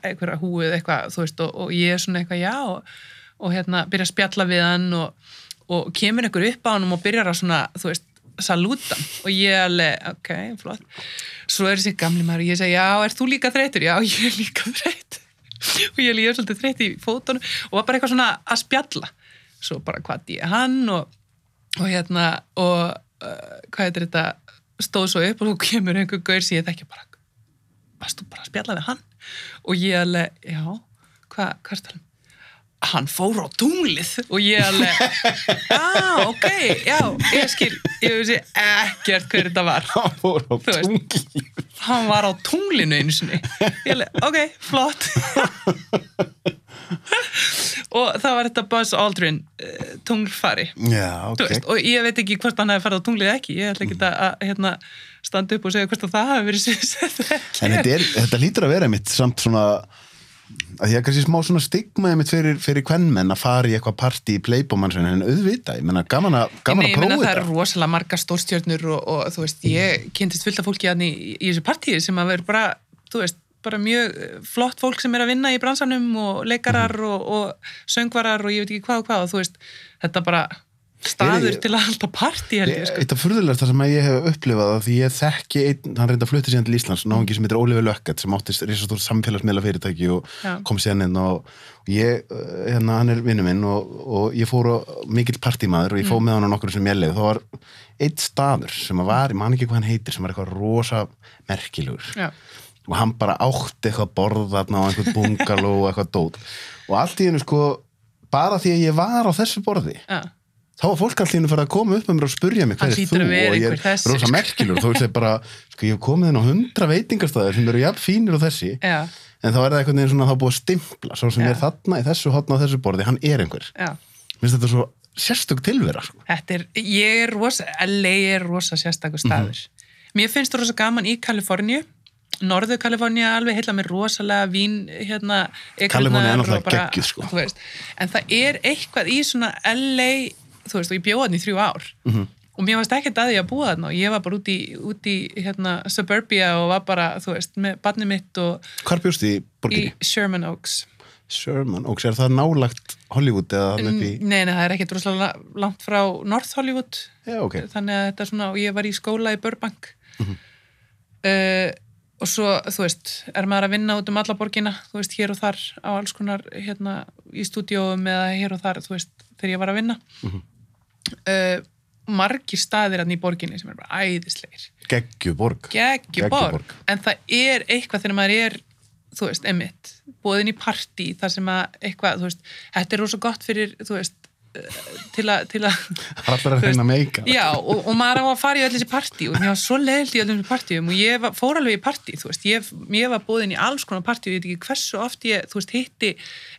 eitthvað húið eitthvað, þú veist, og, og ég er svona eitthvað já. Og, og hérna byrja að spjalla við hann og, og kemur einhver upp á hann og byrjar að svona, þú veist salúta. Hann og ég alveg, ok, flott svo er þessi gamli maður og ég segi, já, er þú líka þreytur? Já, ég er líka þreytur og ég er svolítið þreytt í fótunum og var bara eitthvað svona að spjalla. Svo bara hvað ég hann og, og hérna og uh, hvað heitir þetta stóð svo upp og þú kemur einhver gaur sem ég þekki bara varst þú bara að spjalla við hann? Og ég alveg, já, hvað hva er það hann fór á tunglið. Og ég alveg ah, ok, já, ég skil ég veist ekkert hver þetta var. Hann fór á Þú veist. tungli hann var á tunglinu einu sinni. Ég alveg, ok, flott. Og það var þetta Buzz Aldrin uh, tunglfari. Já, Þú ok. veist, og ég veit ekki hvort hann hefði farið á tunglið ekki. Ég ætla ekki að, að hérna, standa upp og segja hvort að það hefði verið En þetta, er, þetta lítur að vera mitt samt svona að ég er kannski smá svona stigmaði mitt fyrir, fyrir kvennmenn að fara í eitthvað partí í Playboy-mannsveinu en auðvita, ég menna gaman að, gaman Nei, að ég prófa það þetta rosalega marga stórstjörnur og, og þú veist, ég kynntist fullt af fólki hérna í, í þessu partíi sem að vera bara, þú veist, bara mjög eh, flott fólk sem er að vinna í bransanum og leikarar Mhm. og, og söngvarar og ég veit ekki hvað og hvað og þú veist, þetta bara staður til að halda ég, sko. Eitt af furðulegast sem að ég hef upplifað af því ég þekki einn, hann reynda að flutti síðan til Íslands náðungi sem heitir Oliver Lökkert sem áttist risastór samfélagsmiðla fyrirtæki og Já. kom síðan inn og og ég, uh, hérna, hann er vinnu minn og, og ég fór mikill partímaður og ég Mm. fóð með hann á nokkur sem ég leið þá var eitt staður sem var, ég man ekki hvað hann heitir sem var eitthvað rosa merkilegur Já, og hann bara átti eitthvað borð þarna og einhvern bungaló og eitthvað dót og allt í hennu sko bara því að ég var á þessu borði já, þá var fólk í hennu farið að koma upp með mér og spurja mig hver er þú að og ég þessi, er rosa sko. merkilur þó er bara, sko ég hef komið inn á hundra veitingastæðir sem eru jafn fínir og þessi já, en þá er það einhvern veginn svona þá búið að stimpla svo sem Já. er þarna í þessu hotna á þessu borði, hann er einhver minnst þetta svo sérstök tilvera sko. Þetta er, ég er rosa, LA er rosa sérstakur staður. Mér finnst rosa gaman í Kaliforníu Norður Kalifornía alveg heilla mér rosalega vín hérna ekrurnar Kalifornía er náttúrulega og geggjuð, sko. en það er eitthvað í svona LA þú veist og ég bjóða hann í þrjú ár Mhm. og mér varst ekkert að því að búa þarna og ég var bara út í, út í hérna, suburbia og var bara, þú veist, með barnið mitt og Hvar bjóst í í borginni? Sherman Oaks Sherman, og er það nálagt Hollywood eða hann upp í... Nei, nei, það er ekkert rosalega langt frá North Hollywood Já, ok. þannig að þetta er svona, og ég var í skóla í Burbank Mhm. uh, og svo, þú veist, er maður að vinna út um alla borgina, þú veist, hér og þar á alls konar, hérna, í stúdíóum eða hér og þar, þú veist, þegar ég var að vinna Mhm. uh, margir staðir hann í borginni sem er bara æðislegir Geggjuborg. geggjuborg, en það er eitthvað þegar maður er þú veist, emitt, bóðin í partí þar sem að eitthvað, þú veist þetta er rosa gott fyrir, þú veist til að, til að Það er reyna meika. já, og, og maður á að fara í öll þessi partí og mér var svo leiðilt í öllum þessi partíum og ég var, fór alveg í partí, þú veist ég, ég var bóðin í alls konar partí og ég veit ekki hversu oft ég, þú veist, hitti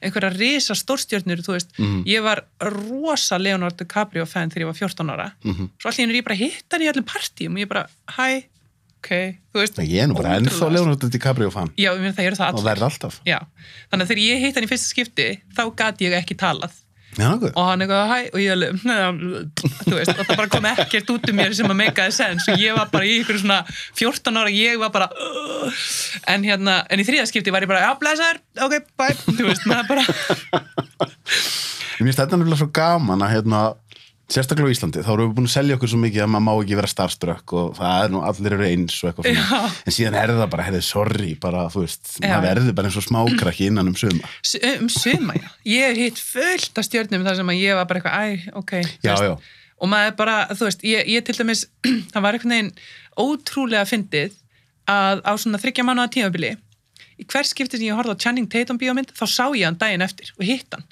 einhverja risa stórstjörnur, þú veist Mhm. ég var rosa Leonardo DiCaprio fan þegar ég var 14 ára Mhm. svo allir ég bara að hitta hann í öllum partíum og ég bara, hæ, ok þú veist, Ég er nú bara ennþá Leonardo DiCaprio fan. Já, ég meina það það Og allir verð alltaf. Já, þannig að þegar ég hitt Já, og hann eitthvað hæ og ég veist, það bara kom ekkert út um mér sem að meikaði sens og ég var bara í ykkur svona 14 ára, ég var bara uh, en hérna, en í þriða skipti var ég bara já, blessaður, ok, bye. Þú veist, maður bara, Mér finnst þetta nefnilega svo gaman að hérna, sérstaklega á Íslandi, þá erum við búin að selja okkur svo mikið að maður má ekki vera starströkk og það er nú allir eru eins og eitthvað Já. svona. En síðan er það bara, hefði, sorry, bara, þú veist, Já. maður verður bara eins og smákrakki innan um suma. s- um suma, já ég hef hitt fullt af stjörnum þar sem að ég var bara eitthvað, æ, ok þú Já, veist. já. og maður bara, þú veist, ég, ég til dæmis það var einhvern veginn ótrúlega fyndið að á svona þryggja mánuða tímabili í hver skipti sem ég horfði á Channing Tatum bíómynd þá sá ég hann daginn eftir og hitt hann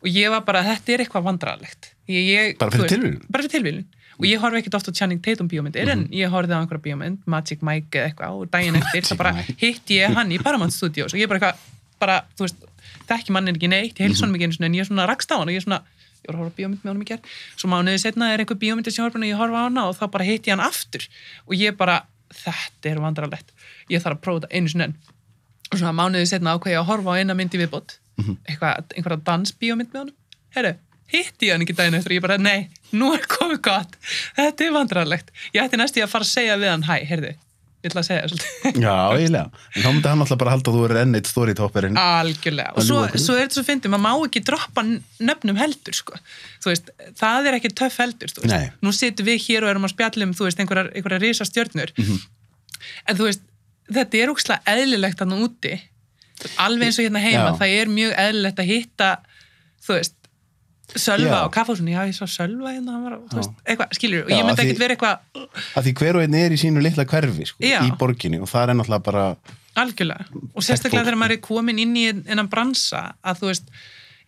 og ég var bara, þetta er eitthvað vandrarlegt ég, ég, Bara fyrir tilviljun? bara fyrir tilvílun og ég horfi ekkert oft á Channing Tatum bíómyndir en ég horfði á einhverja bíómynd, Magic Mike eða eitthvað og daginn eftir það bara hitt ég hann í Paramount Studios og ég bara eitthvað, bara, þú veist þekki mannin ekki neitt, ég heilsa honum ekki einu sinni en ég er svona rakst á hann og ég er svona, ég var að horfa bíómynd með honum í gerð svo mánuðið setna er einhver bíómynd sem ég horfa og ég horfa á hana og þá bara hitti ég hann aftur. Og ég bara, þetta er vandrarlegt ég þarf að prófa þetta einu sinni enn. Og svona mánuðið setna ákveð ég að horfa á eina myndi viðbót. Eitthvað, einhverja dansbíómynd með honum. Herru, hitti ég hann ekki daginn eftir og ég bara, nei, nú er komið gott þetta er vandrarlegt ég ætti næst í að fara að segja við hann, hæ, heyrðu ég ætla að segja það svolítið Já, eiginlega. En þá myndi hann alltaf bara halda að þú er enn eitt storytopperinn. Algjörlega, og svo, svo er þetta svo fyndið, maður má ekki droppa nöfnum heldur, sko. Þú veist, það er ekki töff heldur, þú veist. Nei. Nú situm við hér og erum að spjalla um, þú veist, einhverjar, einhverjar risa stjörnur. Mhm. En þú veist, þetta er ókslega eðlilegt hann úti. Alveg eins og hérna heima, Já. það er mjög eðlilegt að hitta, þú veist, Sölva á kaffhúsunni, já, ég sá Sölva hérna, hann var, veist, eitthvað, skilur, og ég myndi ekkert vera eitthvað, Að því hver og einn er í sínu litla hverfi, sko, í borginni og það er náttúrulega bara, Algjörlega, og sérstaklega þegar maður er komin inn í innan bransa að þú veist,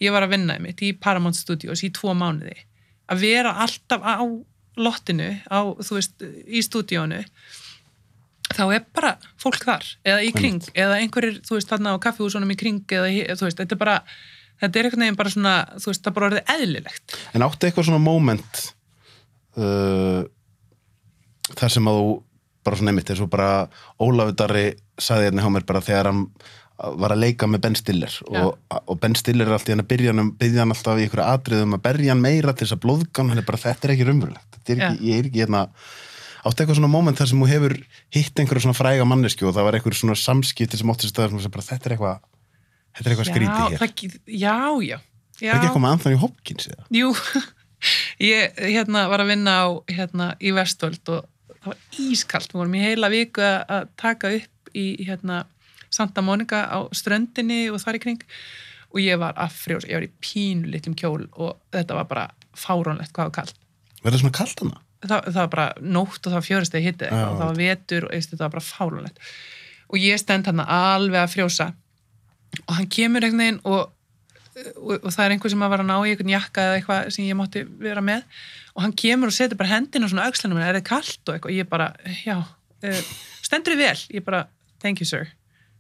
ég var að vinna í mitt í Paramount Studios í tvo mánuði. Að vera alltaf á lottinu, á, þú veist, í stúdíónu þá er bara fólk þar, eða í kring eða einhverjir, þú veist, þarna á kaffihúsunum í kring eða, þú veist, þetta er bara þetta er einhvern veginn bara svona, þú veist, það bara orðið eðlilegt. En áttu eitthvað svona moment uh, þar sem að þú bara svona einmitt eins og bara Ólafur Darri sagði hérna hjá mér bara þegar hann var að leika með Ben Stiller og, og Ben Stiller er alltaf í hann að byrja hann, byrja hann alltaf í einhverju atriðum að berja hann meira til þess að blóðgan hann er bara þetta er ekki er ekki, ég er ekki hérna áttu eitthvað svona moment þar sem þú hefur hitt einhverju svona fræga mannesku og það var einhverju svona samskipti sem átti sér staðar sem bara þetta er eitthvað þetta er eitthvað skrítið hér það, já, já, já. er ekki eitthvað með Anthony Hopkins eða? Jú, ég hérna, var að vinna á hérna, í Vestvöld og það var ískalt, við vorum í heila viku að taka upp í hérna, Santa Monica á ströndinni og þar í kring og ég var að frjósa, ég var í pínu litlum kjól og þetta var bara fáránlegt hvað var kalt. verður svona kalt hana? Það, það var bara nótt og það var fjörustegi hitti og það var vetur og þetta var bara fáránlegt og ég stend hann alveg að frjósa og hann kemur einhvern veginn og, og, og það er einhver sem að var að ná í einhvern jakka eða eitthvað sem ég mátti vera með. Og hann kemur og setur bara hendina svona á öxlunum er það kalt og eitthvað, ég bara, já uh, stendur þið vel, ég bara thank you sir,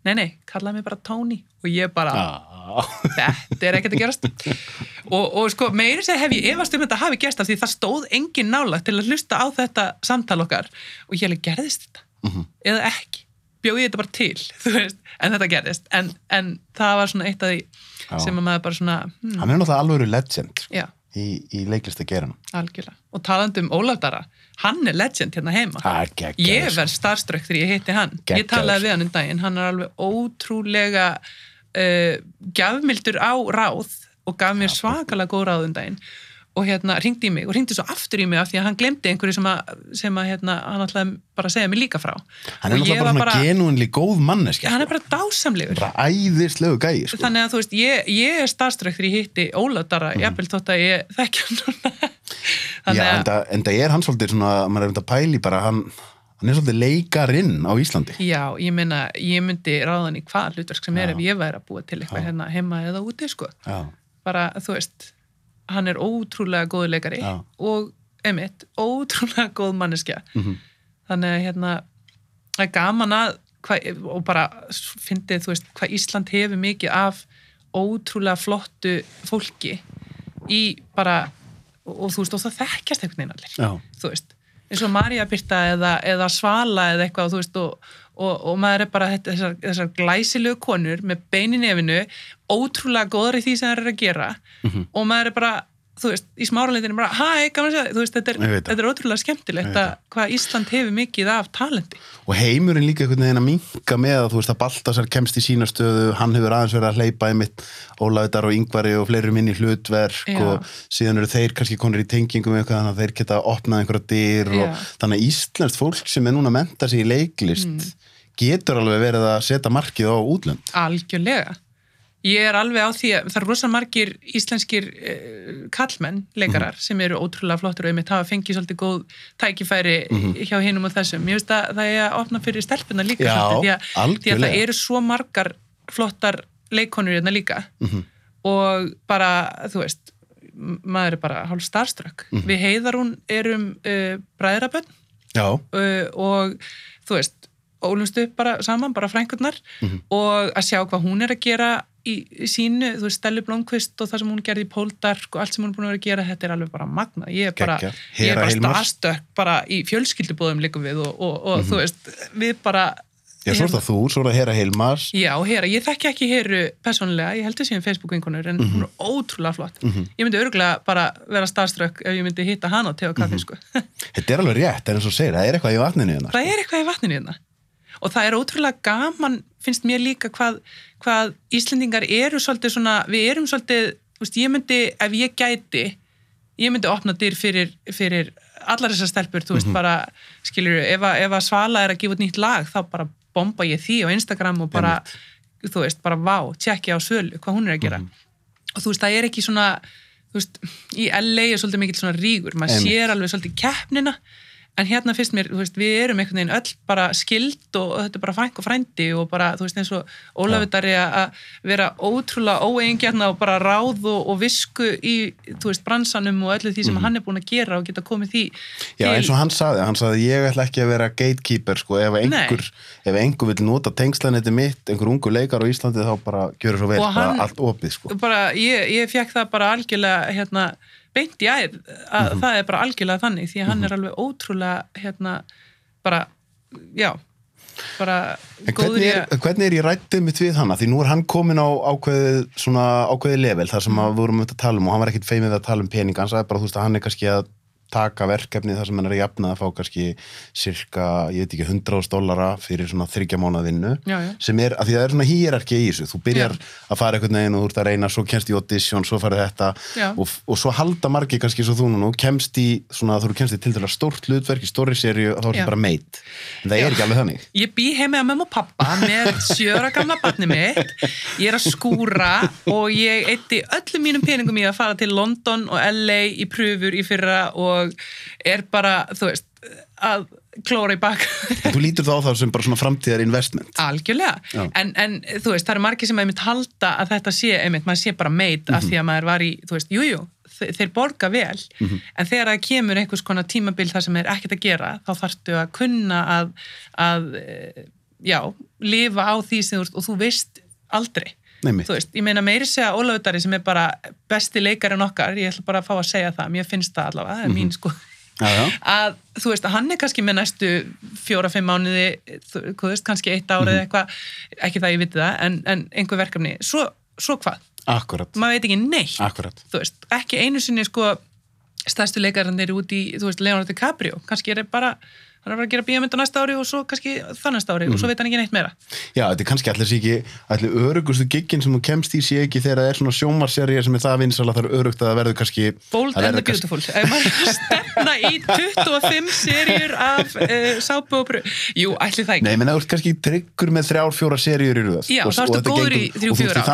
nei nei, kallaði mig bara Tony. Og ég bara, Ah. þetta er ekkert að gerast. Og, og sko, meiri segi hef ég efast um þetta hafi gerst af því það stóð engin nála til að hlusta á þetta samtal okkar. Og ég alveg gerðist þetta? Mhm. eða ekki bjóði þetta bara til þú veist, en þetta gerðist en, en það var svona eitt af því Já. sem að maður bara svona hmm, Hann er náttúrulega alveg legend sko, já, í, í leiklista geranum. algjörlega og talandi um Ólaf Dara, hann er legend hérna heima Það er geggjaður, ég sko. verð starströkk þegar ég hitti hann Geggjaður. ég talaði við hann um daginn, hann er alveg ótrúlega uh, gjafmildur á ráð og gaf mér svakalega góð ráð um daginn og hérna ringdi í mig og ringdi svo aftur í mig af því að hann glemdi einhverju sem að, sem að hérna, hann ætlaði bara segja mig líka frá Hann er náttúrulega bara svona genúinli góð manneski. hann er bara dásamlegur Bara æðislegu gæi, sko. þannig að þú veist, ég, ég er starströkk þegar ég hitti Ólaf Dara, Mhm. jafnvel þótt að ég þekkja hann Já, en að það, en er hann svolítið svona, maður er um að pæli bara, hann, hann er svolítið leikarinn á Íslandi. Já, ég meina, ég myndi ráðan í hvað hlutverk sem er Já. ef ég væri að búa til eitthvað hérna heima eða úti, sko. Bara, þú veist, hann er ótrúlega góður leikari Já. og, emitt, ótrúlega góð manneskja. Mhm. Þannig að, hérna, það er gaman að, hva, og bara fyndið, þú veist, hvað Ísland hefur mikið af ótrúlega flottu fólki í bara, og, og þú veist, og það þekkjast einhvern veginn allir já, þú veist, eins og Marja Birta eða, eða Svala eða eitthvað þú veist, og, og, og maður er bara þessar, þessar glæsilegu konur með bein í nefinu, ótrúlega góður í því sem það er að gera Mhm. og maður er bara, þú veist, í smáraleitinu bara, hæ, gaman að segja, þú veist, þetta er, þetta er ótrúlega skemmtilegt að hvað Ísland hefur mikið af talenti og heimurinn líka einhvern veginn að minka með að þú veist að Baltasar kemst í sína stöðu hann hefur aðeins verið að hleypa einmitt Ólaðar og Yngvari og fleiri minni hlutverk Já. og síðan eru þeir kannski konur í tengingum eitthvað þannig að þeir geta opnað einhverja dyr og Já. þannig að íslenskt fólk sem er núna að menta sig í leiklist Mm. Getur alveg verið að setja markið á útlönd algjörlega ég er alveg á því að það er rosa margir íslenskir uh, kallmenn leikarar Mhm. sem eru ótrúlega flottur og einmitt hafa fengið svolítið góð tækifæri Mhm. hjá hinum og þessum ég veist að það er að opna fyrir stelpuna líka Já, svolítið, því, að, því að það eru svo margar flottar leikonur hérna líka Mhm. og bara, þú veist maður er bara hálf starströkk Mhm. við heiðarún erum uh, bræðrabönn Já, uh, og þú veist ólumst upp bara saman, bara frænkurnar Mhm. og að sjá hvað hún er að gera í í sínu, þú veist, Stelli Blomqvist og það sem hún gerði í Póldark og allt sem hún er búin að vera að gera þetta er alveg bara magna, ég er bara er bara starstök bara í fjölskyldubóðum líkum við og, og, og þú veist, við bara Já, svo er það þú, svo er það Hera Hilmars. Já, Hera, ég þekki ekki Heru persónulega, ég held að séum Facebook-vinkonur en hún er ótrúlega flott. Ég myndi örgulega bara vera starströk ef ég myndi hitta hana á te og kaffi, sko. Þetta er alveg rétt, en eins og segir, það er eitthvað í vatninu hérna það er eitthvað í vatninu hérna og það er ótrúlega gaman finnst mér líka hvað, hvað Íslendingar eru svolítið svona við erum svolítið, veist, ég myndi ef ég gæti, ég myndi opna dyr fyrir, fyrir allar þessar stelpur þú veist, bara, skilur ef, ef að Svala er að gefa út nýtt lag þá bara bomba ég því á Instagram og bara þú veist, bara vá, tjekki á sölu hvað hún er að gera. Og þú veist, það er ekki svona veist, í LA er svolítið mikill svona rígur, maður Einmitt. sér alveg svolítið keppnina en hérna fyrst mér, þú veist, við erum einhvern veginn öll bara skild og, og þetta er bara frænk og frændi og bara, þú veist, eins og Ólafitari að vera ótrúlega óeingjarna og bara ráð og, og visku í, þú veist, bransanum og öllu því sem hann er búin að gera og geta komið því Já, eins og hann saði, hann saði ég ætla ekki að vera gatekeeper sko, ef einhver, ef einhver vil nota tengslanetti mitt, einhver ungu leikar á Íslandi þá bara gjör svo vel, hann- bara allt opið sko. bara, ég, ég beint í æð að Mhm. það er bara algjörlega þannig því að hann er alveg ótrúlega hérna, bara, já bara góður hvernig í að hvernig er ég rættið mitt við hana? Því nú er hann komin á ákveðið, svona, ákveðið level þar sem Mm. að við vorum auðvitað að tala um og hann var ekkit feimið að tala um pening, hann sagði bara þú veist að hann er kannski að taka verkefni þar sem hann er að jafna að fá kannski cirka, ég veit ekki, 100 dólara fyrir svona þryggja Já, já. sem er, að því það er svona hýrarki í þessu þú byrjar Já. að fara einhvern veginn og þú ert að reyna svo kemst í audition, svo farið þetta Já. og, og svo halda margir kannski svo þú núna og kemst í svona, þú kemst í til dæla stórt hlutverk í stóri serju og þá er Já. þetta bara meit en það er ekki alveg þannig Ég bý heimi að mömmu og pappa með sjöra gamla barni mitt. Ég er að skúra og ég eitti öllum mínum peningum í að fara til London og LA í pröfur í fyrra og er bara, þú veist, að klóra í bak. En þú lítur þá á það sem bara svona framtíðar investment Algjörlega. En, en þú veist, það eru margir sem einmitt halda að þetta sé, einmitt, maður sé bara meit af því að maður var í, þú veist, jújú, jú, þe- þeir borga vel, en þegar það kemur einhvers konar tímabil þar sem er ekkert að gera, þá þarftu að kunna að, að eh, já, lifa á því sem þú veist, og þú veist aldrei. Nei. Þú veist, ég meina meiri segja Ólafutari sem er bara besti leikarinn okkar, ég ætla bara að fá að segja það, mér finnst það allavega, það er mín sko, Já, já. að þú veist hann er kannski með næstu fjóra-fimm mánuði þú veist, kannski eitt árið Mhm. eitthvað ekki það ég viti það, en, en einhver verkefni svo, svo hvað, Akkurat, maður veit ekki neitt akkurat. þú veist, ekki einu sinni sko stærstu leikararnir út í, þú veist, Leonardo DiCaprio, kannski er bara hann er bara að gera bíómynd á næsta ári og svo kannski þannast ári og Mhm. svo veit hann ekki neitt meira Já, þetta er kannski allir sé ekki, allir örugustu giggin sem þú kemst í sé ekki þegar það er svona sjómarserja sem er það vinsala það er örugt að það verður kannski Bold and the verður kannski- Beautiful ef maður er að stefna í 25 serjur af uh, sápu og bröð jú, ætli það ekki Nei, menn það ert kannski tryggur með þrjár, fjóra seríur í röð Já, Og- þá ertu og góður í þrjú, og fjögur ár.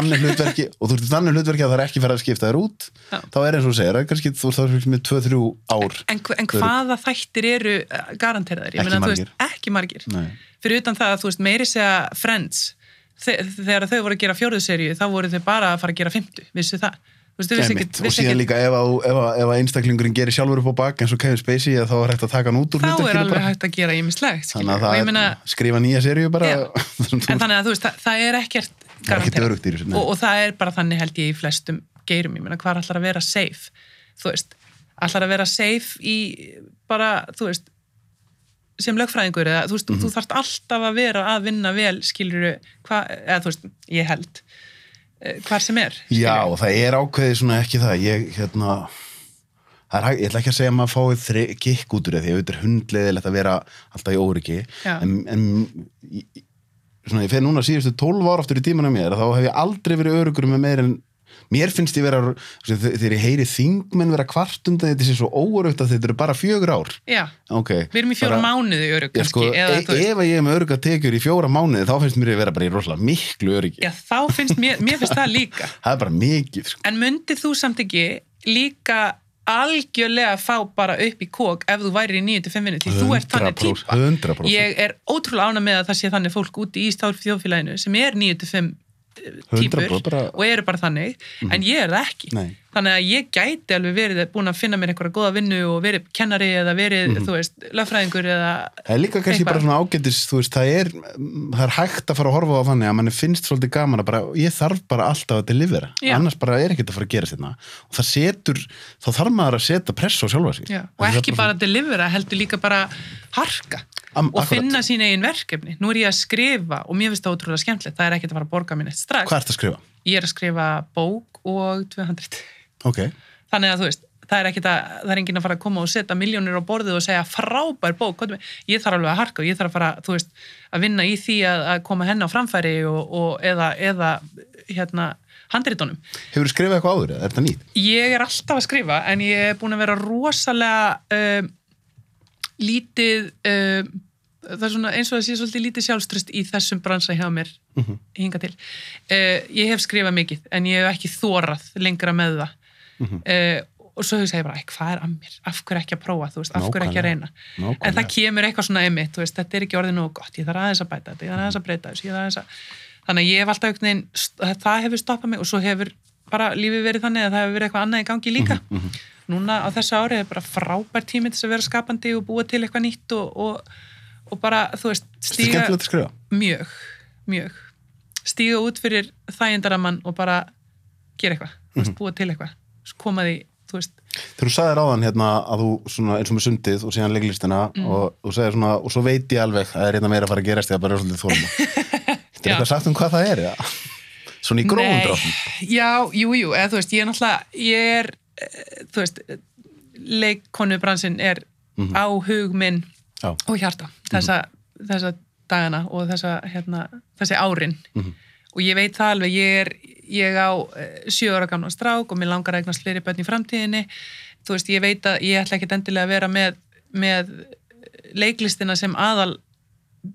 Og þú ert þannig hlutverki að það er ekki farið að skipta þér út Já. Þá er eins og segir, er kannski þú ert þá með 2-3 ár en, en hvaða þættir eru uh, Ég Ekki meina, margir. veist, ekki margir. Nei. fyrir utan það að þú veist, meiri segja Friends þe þegar þau voru að gera fjóruðu seríu þá voru þau bara að fara að gera fymtu, vissu það? Veist, ekkert- Og síðan líka ef, ef, ef einstaklingurinn gerir sjálfur upp á bak eins og Kevin Spacey þá er hægt að taka hann út úr þá er alveg bara. hægt að gera ímislegt er skrifa nýja seríu bara. En þannig að þú veist, það, það er ekkert er nei. og, og það er bara þannig held ég í flestum geirum, ég meina hvað ætlar að vera safe? Þú veist, ætlar að vera safe í bara, þú veist sem lögfræðingur eða þú veist, Mhm. þú þarft alltaf að vera að vinna vel skilur hvað, eða þú veist, ég held eh, hvar sem er Já, skilurðu. það er ákveðið svona ekki það ég, hérna það er, ég ætla ekki að segja að maður fáið þri- gikk út úr því, því þetta er hundleiðilegt að vera alltaf í óryggi Já. en, en svona, ég fer núna síðustu 12 ára aftur í tímanum mér þá hef ég aldrei verið örugur með meir en mér finnst ég vera þegar ég heyri þingmenn vera kvartunda þetta sé svo óörugt að þetta eru bara fjögur ár. Já, ok, við erum í fjóra bara- mánuði örug kannski, sko, eða e ef að ég er með öruga tekjur í fjóra mánuði þá finnst mér ég vera bara í rosalega miklu öryggi. Já, þá finnst mér, mér finnst það líka. Það er bara mikið sko. En myndið þú samt ekki líka algjörlega fá bara upp í kók ef þú væri í 9-5 vinnu? Því þú ert þannig 100%, típa. 100%. ég er ótrúlega ána með að það sé þannig fólk úti í stáð þjóðfélaginu sem er 9-5 típur 100% bara- og eru bara þannig en ég er það ekki Nei. þannig að ég gæti alveg verið búin að finna mér einhverja góða vinnu og verið kennari eða verið, þú veist, lögfræðingur eða Það er líka kannski bara svona ágætis, þú veist, það er, það er hægt að fara að horfa á þannig að manni finnst svolítið gaman að bara, ég þarf bara alltaf að delivera, Já. annars bara er ekkert að fara að gera sérna. Og það setur, þá þarf maður að setja press á sjálfa sig. Og ekki bara að delivera, heldur líka bara harka Am- og akkurat. finna sín eigin verkefni. Nú er ég að skrifa og mér finnst það ótrúlega skemmtilegt, það er ekkert að fara að borga mér neitt strax. Hvað ert að skrifa? Ég er að skrifa bók og 200. Ok, Þannig að þú veist, það er ekkert að, það er enginn að fara að koma og setja miljónir á borðið og segja frábær bók, ég þarf alveg að harka og ég þarf að fara, þú veist, að vinna í því að, að koma henni á framfæri og, og eða, eða, hérna, handritunum. hefur skrifað eitthvað áður, eða er þetta nýtt? Ég er alltaf að skrifa en ég er búin að vera rosalega um, lítið um, það er svona eins og það sé svolítið lítið sjálfströst í þessum bransa hjá mér Mhm. hinga til. Uh, ég hef skrifað mikið en ég hef ekki þórað lengra með það Mhm. uh, og svo hugsa ég bara, "Æ, hvað er að mér? Af hverju ekki að prófa, þú veist, af hverju ekki að reyna? Nákvæmlega. En það kemur eitthvað svona veist, þetta er ekki orðið nógu gott, ég þarf aðeins að bæta þetta, ég þarf aðeins að breyta þessu, ég þarf aðeins að... Þannig að ég hef alltaf veginn, það hefur stoppað mig og svo hefur bara lífið verið þannig að það hefur verið eitthvað annað í gangi líka. Mhm, Núna á þessu ári er bara frábær tími til að vera skapandi og búa til eitthvað nýtt og, og, og bara, þú veist, stíga mjög, mjög stíga út fyrir þægindaramann og bara gera eitthvað, Mhm. veist, búa til eitthvað koma því, þú veist Þegar þú sagðir áðan hérna að þú svona eins og með sundið og síðan leiklistina Mm. og þú segir svona, og svo veit ég alveg að það er hérna meira að fara að gerast eða bara er svolítið þólum. Þetta er eitthvað sagt um hvað það er, já? Svona í dráttum. Já, jú, jú, eða þú veist, ég er náttúrulega ég er, eh, þú veist leikkonubransin er á hug minn. Já. og hjarta þessa, þessa dagana og þessa, hérna, þessi árin. Mhm. og ég veit það alveg, ég er ég á eh, sjö ára gamla strák og mér langar að eignast fleiri börn í framtíðinni. Þú veist, ég veit að ég ætla ekkit endilega að vera með, með leiklistina sem aðal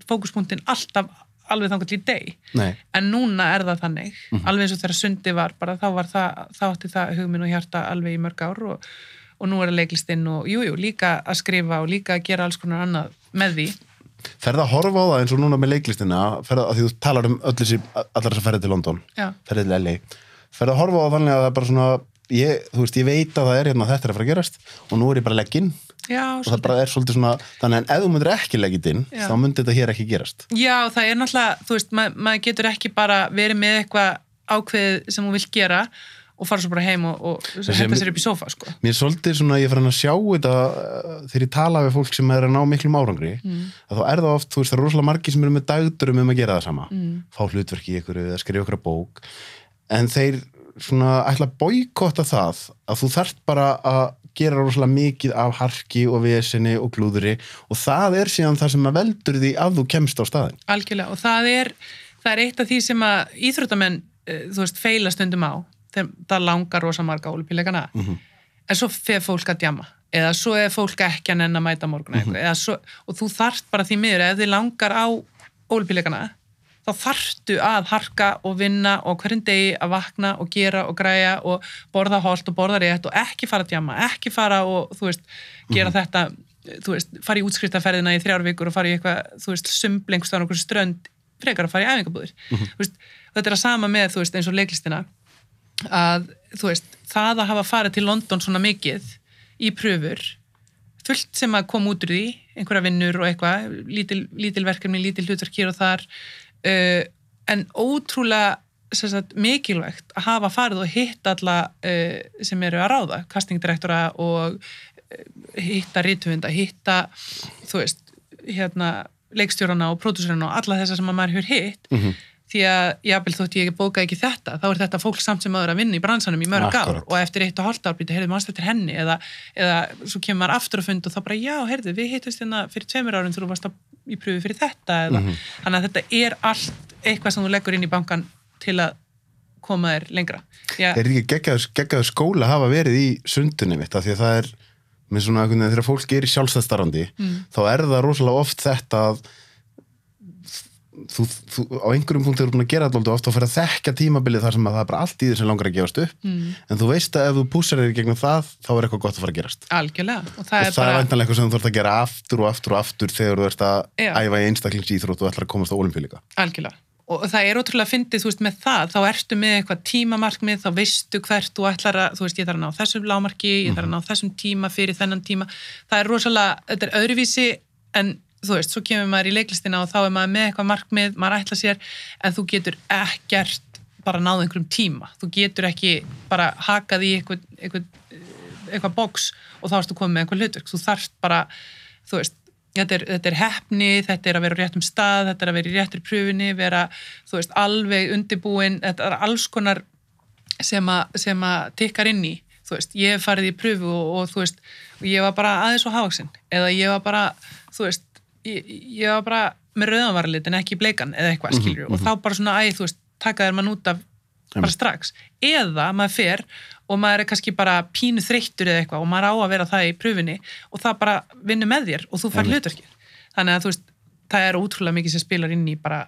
fókuspunktin alltaf alveg þangar til í deg Nei, en núna er það þannig alveg eins og þegar sundi var bara þá var það, þá átti það hugminn og hjarta alveg í mörg ár og, og nú er það leiklistinn og jújú, jú, líka að skrifa og líka að gera alls konar annað með því ferða að horfa á það eins og núna með leiklistina, ferða að því þú talar um öll þessi, allar þess að ferði til London, Já. ferði til LA, ferða að horfa á þannig að það er bara svona, ég, þú veist, ég veit að það er hérna þetta er að fara að gerast og nú er ég bara legginn Já, og það bara er svolítið svona, þannig en ef þú myndir ekki leggið inn, Já. þá myndir þetta hér ekki gerast. Já, það er náttúrulega, þú veist, mað, maður getur ekki bara verið með eitthvað ákveðið sem hún vil gera og fara svo bara heim og, og henda sér upp í sofa sko. Mér er svolítið svona, ég fann að sjá þetta uh, þegar ég tala við fólk sem er að ná miklum árangri, mm. að þá er það oft, þú veist, það er rosalega margir sem eru með dagdurum um að gera það sama, Mm. fá hlutverki í ykkur eða skrifa ykkur bók, en þeir svona ætla að boykotta það að þú þarft bara að gera rosalega mikið af harki og vesinni og glúðri og það er síðan það sem að veldur því að þú kemst á staðin. algjörlega og það er, það er eitt af því sem að íþróttamenn, eh, þú veist, feila stundum á þegar það langar rosa marga ólupíleikana Mhm. en svo fer fólk að djama eða svo er fólk ekki að nenn að mæta morgun mm -hmm. svo, og þú þarft bara því miður ef þið langar á ólupíleikana þá þarftu að harka og vinna og hverjum degi að vakna og gera og græja og borða holt og borða rétt og ekki fara að djama, ekki fara og þú veist, gera þetta þú veist, fara í útskriftaferðina í þrjár vikur og fara í eitthvað, þú veist, sumblengst á einhverju strönd, frekar að fara í æfingabúðir. Þú veist, þetta er að sama með, þú veist, eins og leiklistina að, veist, það að hafa farið til London svona mikið í pröfur fullt sem að koma út úr því einhverja vinnur og eitthvað lítil, lítil verkefni, lítil hlutverk hér og þar uh, en ótrúlega sagt, mikilvægt að hafa farið og hitt alla uh, sem eru að ráða, castingdirektora og uh, hitta rítvunda, hitta þú veist, hérna leikstjórana og pródúsörana og alla þessar sem að maður hefur hitt Mhm. Því að jábel þótt ég bóka ekki þetta þá er þetta fólk samt sem aður að vinna í bransanum í mörg ár. Og eftir eitt og hálft ár býta, heyrðu, mannst eftir henni? Eða, eða svo kemur maður aftur á fund og þá bara, já, heyrðu, við hittust hérna fyrir tveimur árum þú varst að, í pröfu fyrir þetta eða, þannig að þetta er allt eitthvað sem þú leggur inn í bankan til að koma þér lengra. Já, Er ekki geggjaður skóla að hafa verið í sundunni mitt? Af því að það er með svona þegar fólk er í sjálfstæðstarfandi Mm. þá er það rosalega oft þetta að þú, þú, á einhverjum punkt eru búin að gera alltaf oft og fyrir að þekka tímabilið þar sem að það er bara allt í því sem langar að gefast upp. Mm, en þú veist að ef þú púsar þér gegnum það þá er eitthvað gott að fara að gerast. Algjörlega og það og er það er bara, væntanlega eitthvað sem þú þarf að gera aftur og aftur og aftur þegar þú ert að Já. æfa í einstaklingsýþrótt og ætlar að komast á olimpíulíka algjörlega. Og það er ótrúlega fyndið, þú veist, með það þá ertu með eitthvað tímamarkmið, þá veistu hvert þú ætlar að, þú veist, ég þarf að ná þessum lámarki ég þarf að ná þessum tíma fyrir þennan tíma. Það er rosalega, þetta er öðruvísi en þú veist, svo kemur maður í leiklistina og þá er maður með eitthvað markmið, maður ætla sér en þú getur ekkert bara náð einhverjum tíma, þú getur ekki bara hakað í eitthvað eitthvað, eitthvað box og þá ertu komið með einhver hlutverk, þú þarft bara þú veist, þetta er, þetta er hefni þetta er að vera á réttum stað, þetta er að vera í réttur pröfunni, vera, þú veist, alveg undibúin, þetta er alls konar sem að, sem að tikkar inn í, þú veist, ég farið í pröfu og, og þú veist, ég var bara aðeins og hafaksin, eða ég var bara þú veist, ég, ég var bara með rauðanvarlit en ekki bleikan eða eitthvað skilur, og þá bara svona, æ, þú veist taka þér mann út af bara strax eða maður fer og maður er kannski bara pínu þreyttur eða eitthvað og maður á að vera það í pröfunni og það bara vinnur með þér og þú fær Einmitt. hlutverkið þannig að þú veist, það er ótrúlega mikið sem spilar inn í bara,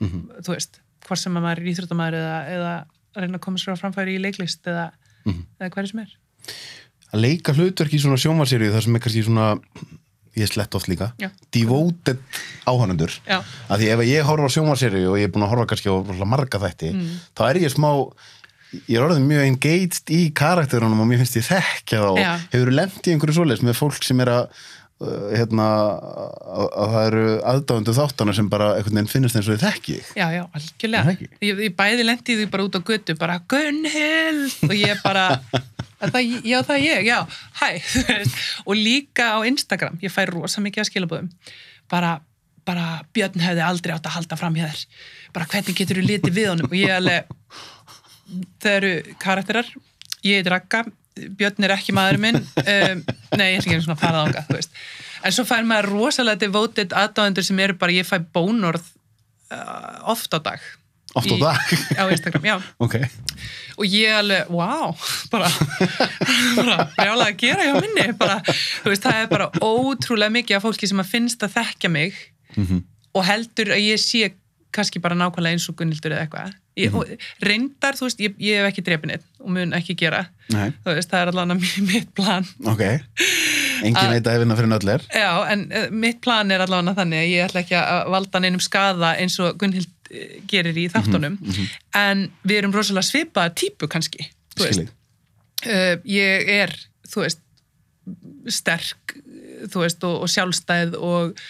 Mhm. þú veist hvort sem að maður er íþróttamæður eða, eða reyna að koma sér á framfæri í leiklist eða, Mhm. eða hverju sem er að leika hlutverk í svona sjónvarseríu þar sem er kannski svona ég slett oft líka. Já. devoted áhannendur Já, að því ef ég horfa á sjónvarseríu og ég er búin að horfa kannski á marga þætti Mm. þá er ég smá ég er orðin mjög engaged í karakterunum og mér finnst ég þekkja þá. Hefur lent í einhverju svoleiðis með fólk sem er að hérna að, að það eru aðdáðundu þáttana sem bara einhvern veginn finnst eins og þið þekki. Já, já, Er algjörlega ég, ég bæði lendi því bara út á götu bara Gunnhild! Og ég bara "Er það, já það er ég, já, hæ og líka á Instagram ég fæ rosa mikið að skilabóðum bara, bara Björn hefði aldrei átt að halda fram hjá þér. Bara hvernig getur þú litið við honum? Og ég alveg það eru karakterar. Ég heit Ragga, Björn er ekki maður minn um, nei, ég ætla ekki svona að fara þánga þú veist, en svo fær maður rosalega devoted aðdáðendur sem eru bara, ég fæ bónorð uh, oft á dag. Oft á Í- dag? Á Instagram, já. Ok, og ég alveg, wow bara, bara brjálega að gera hjá minni bara, veist, það er bara ótrúlega mikið af fólki sem að finnst að þekkja mig Mhm. og heldur að ég sé kannski bara nákvæmlega eins og Gunnildur eða eitthvað ég, og reyndar, þú veist, ég, ég hef ekki drepin eitt og mun ekki gera, veist, það er allan að mitt plan. Ok. Engin veit að hefina fyrir nöll er. Já, en uh, mitt plan er allavega þannig að ég ætla ekki að valda neinum skada eins og Gunnhild uh, gerir í þáttunum. en við erum rosalega svipaða típu kannski þú veist. skilji, uh, ég er, þú veist sterk, þú veist og, og sjálfstæð og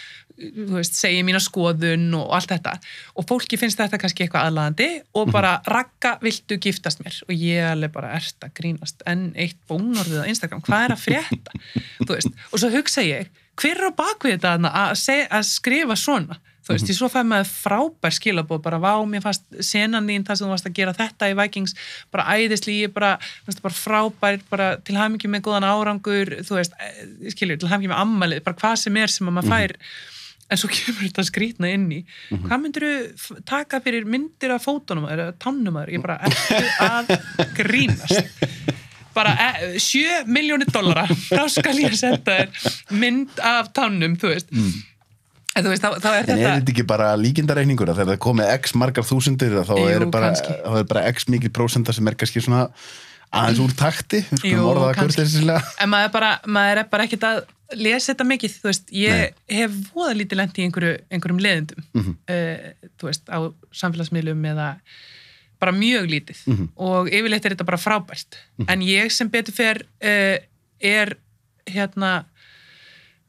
veist, segi mína skoðun og allt þetta. Og fólki finnst þetta kannski eitthvað aðlaðandi og bara ragga viltu giftast mér? Og ég alveg bara ert að grínast en eitt bónorðið á Instagram, hvað er að frétta? Veist, og svo hugsa ég hver er á bakvið þetta að, seg, að skrifa svona? Þú veist, ég svo fæði maður frábær skilabóð bara vá, mér fannst senan þín það sem þú varst að gera þetta í Vikings bara æðisli, ég bara, bara frábær bara til hafmyggjum með góðan árangur þú veist, eh, skilur, til hafmyggjum með ammalið bara hvað sem er sem að maður fær en svo kemur þetta skrítna inn í. Hvað myndir þú taka fyrir myndir af fótunum eða tannum aður ég bara, ertu að grínast? Bara e, 7 miljónir dollara. Þá skal ég senda þér mynd af tannum, þú veist. En þú veist, þá, þá er En er þetta þetta ekki bara líkindareikningur? Að þegar það komið x margar þúsundir þá Jú, er bara, þá er bara x mikið prósenta sem er kannski svona aðeins úr takti, en maður er bara, maður er bara ekkert að lesa þetta mikið, þú veist, ég hef voða lítið lent í einhverju, einhverjum leðendum Mhm. uh, þú veist, á samfélagsmiðlum eða bara mjög lítið. Mhm. og yfirleitt er þetta bara frábært. En ég sem betur fer uh, er hérna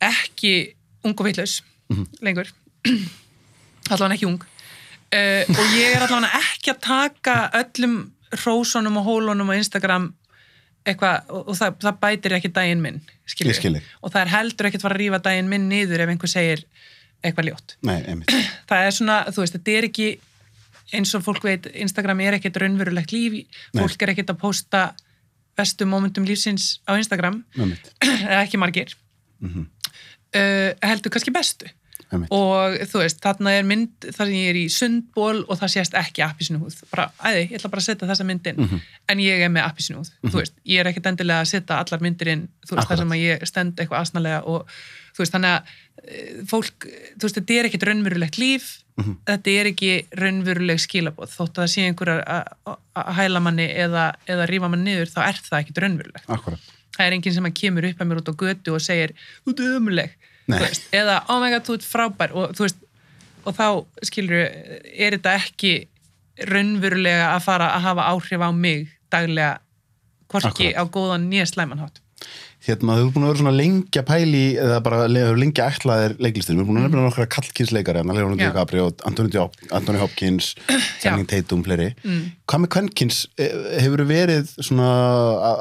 ekki ung og vitlaus Mhm. lengur. Allavega ekki ung. Uh, og ég er allavega ekki að taka öllum hrósunum og hólunum á Instagram eitthvað og, það, það bætir ekki daginn minn og það er heldur ekkert fara að rífa daginn minn niður ef einhver segir eitthvað ljótt. Nei, það er svona, þú veist, þetta er ekki eins og fólk veit, Instagram er ekkert raunverulegt líf, Nei. fólk er ekkert að posta bestu mómentum lífsins á Instagram, eða ekki margir. Mhm. uh, heldur kannski bestu. Og þú veist, þarna er mynd þar sem ég er í sundból og það sést ekki appisinu húð, bara, æði, ég ætla bara að setja þessa mynd inn, Mhm. en ég er með appisinu húð. Þú veist, ég er ekkert endilega að setja allar myndir inn, þú veist, þar sem að ég stend eitthvað asnalega og þú veist, þannig að eh, fólk, þú veist, þetta er ekkert raunverulegt líf, Mhm. þetta er ekki raunveruleg skilabóð, þótt að það sé einhver að- hæla manni eða, eða rífa manni niður, þá er það ekkert raunverulegt. Akkurat. það er enginn sem kemur upp að mér út á götu og segir, þú. Þú veist, eða, oh my god, þú ert frábær. Og veist, og þá skilur er þetta ekki raunverulega að fara að hafa áhrif á mig daglega hvorki Akkurat. á góðan nýja slæmanhátt Hérna, þú ert búin að vera svona lengi að pæli eða bara lengi ætlaðir leiklistir. Við erum búin að nefna nokkra kallkynsleikari, hérna, Leonardo Já. DiCaprio, Anthony, Hopkins, Channing Tatum, fleiri. mm. Hvað með kvenkyns, hefur verið svona,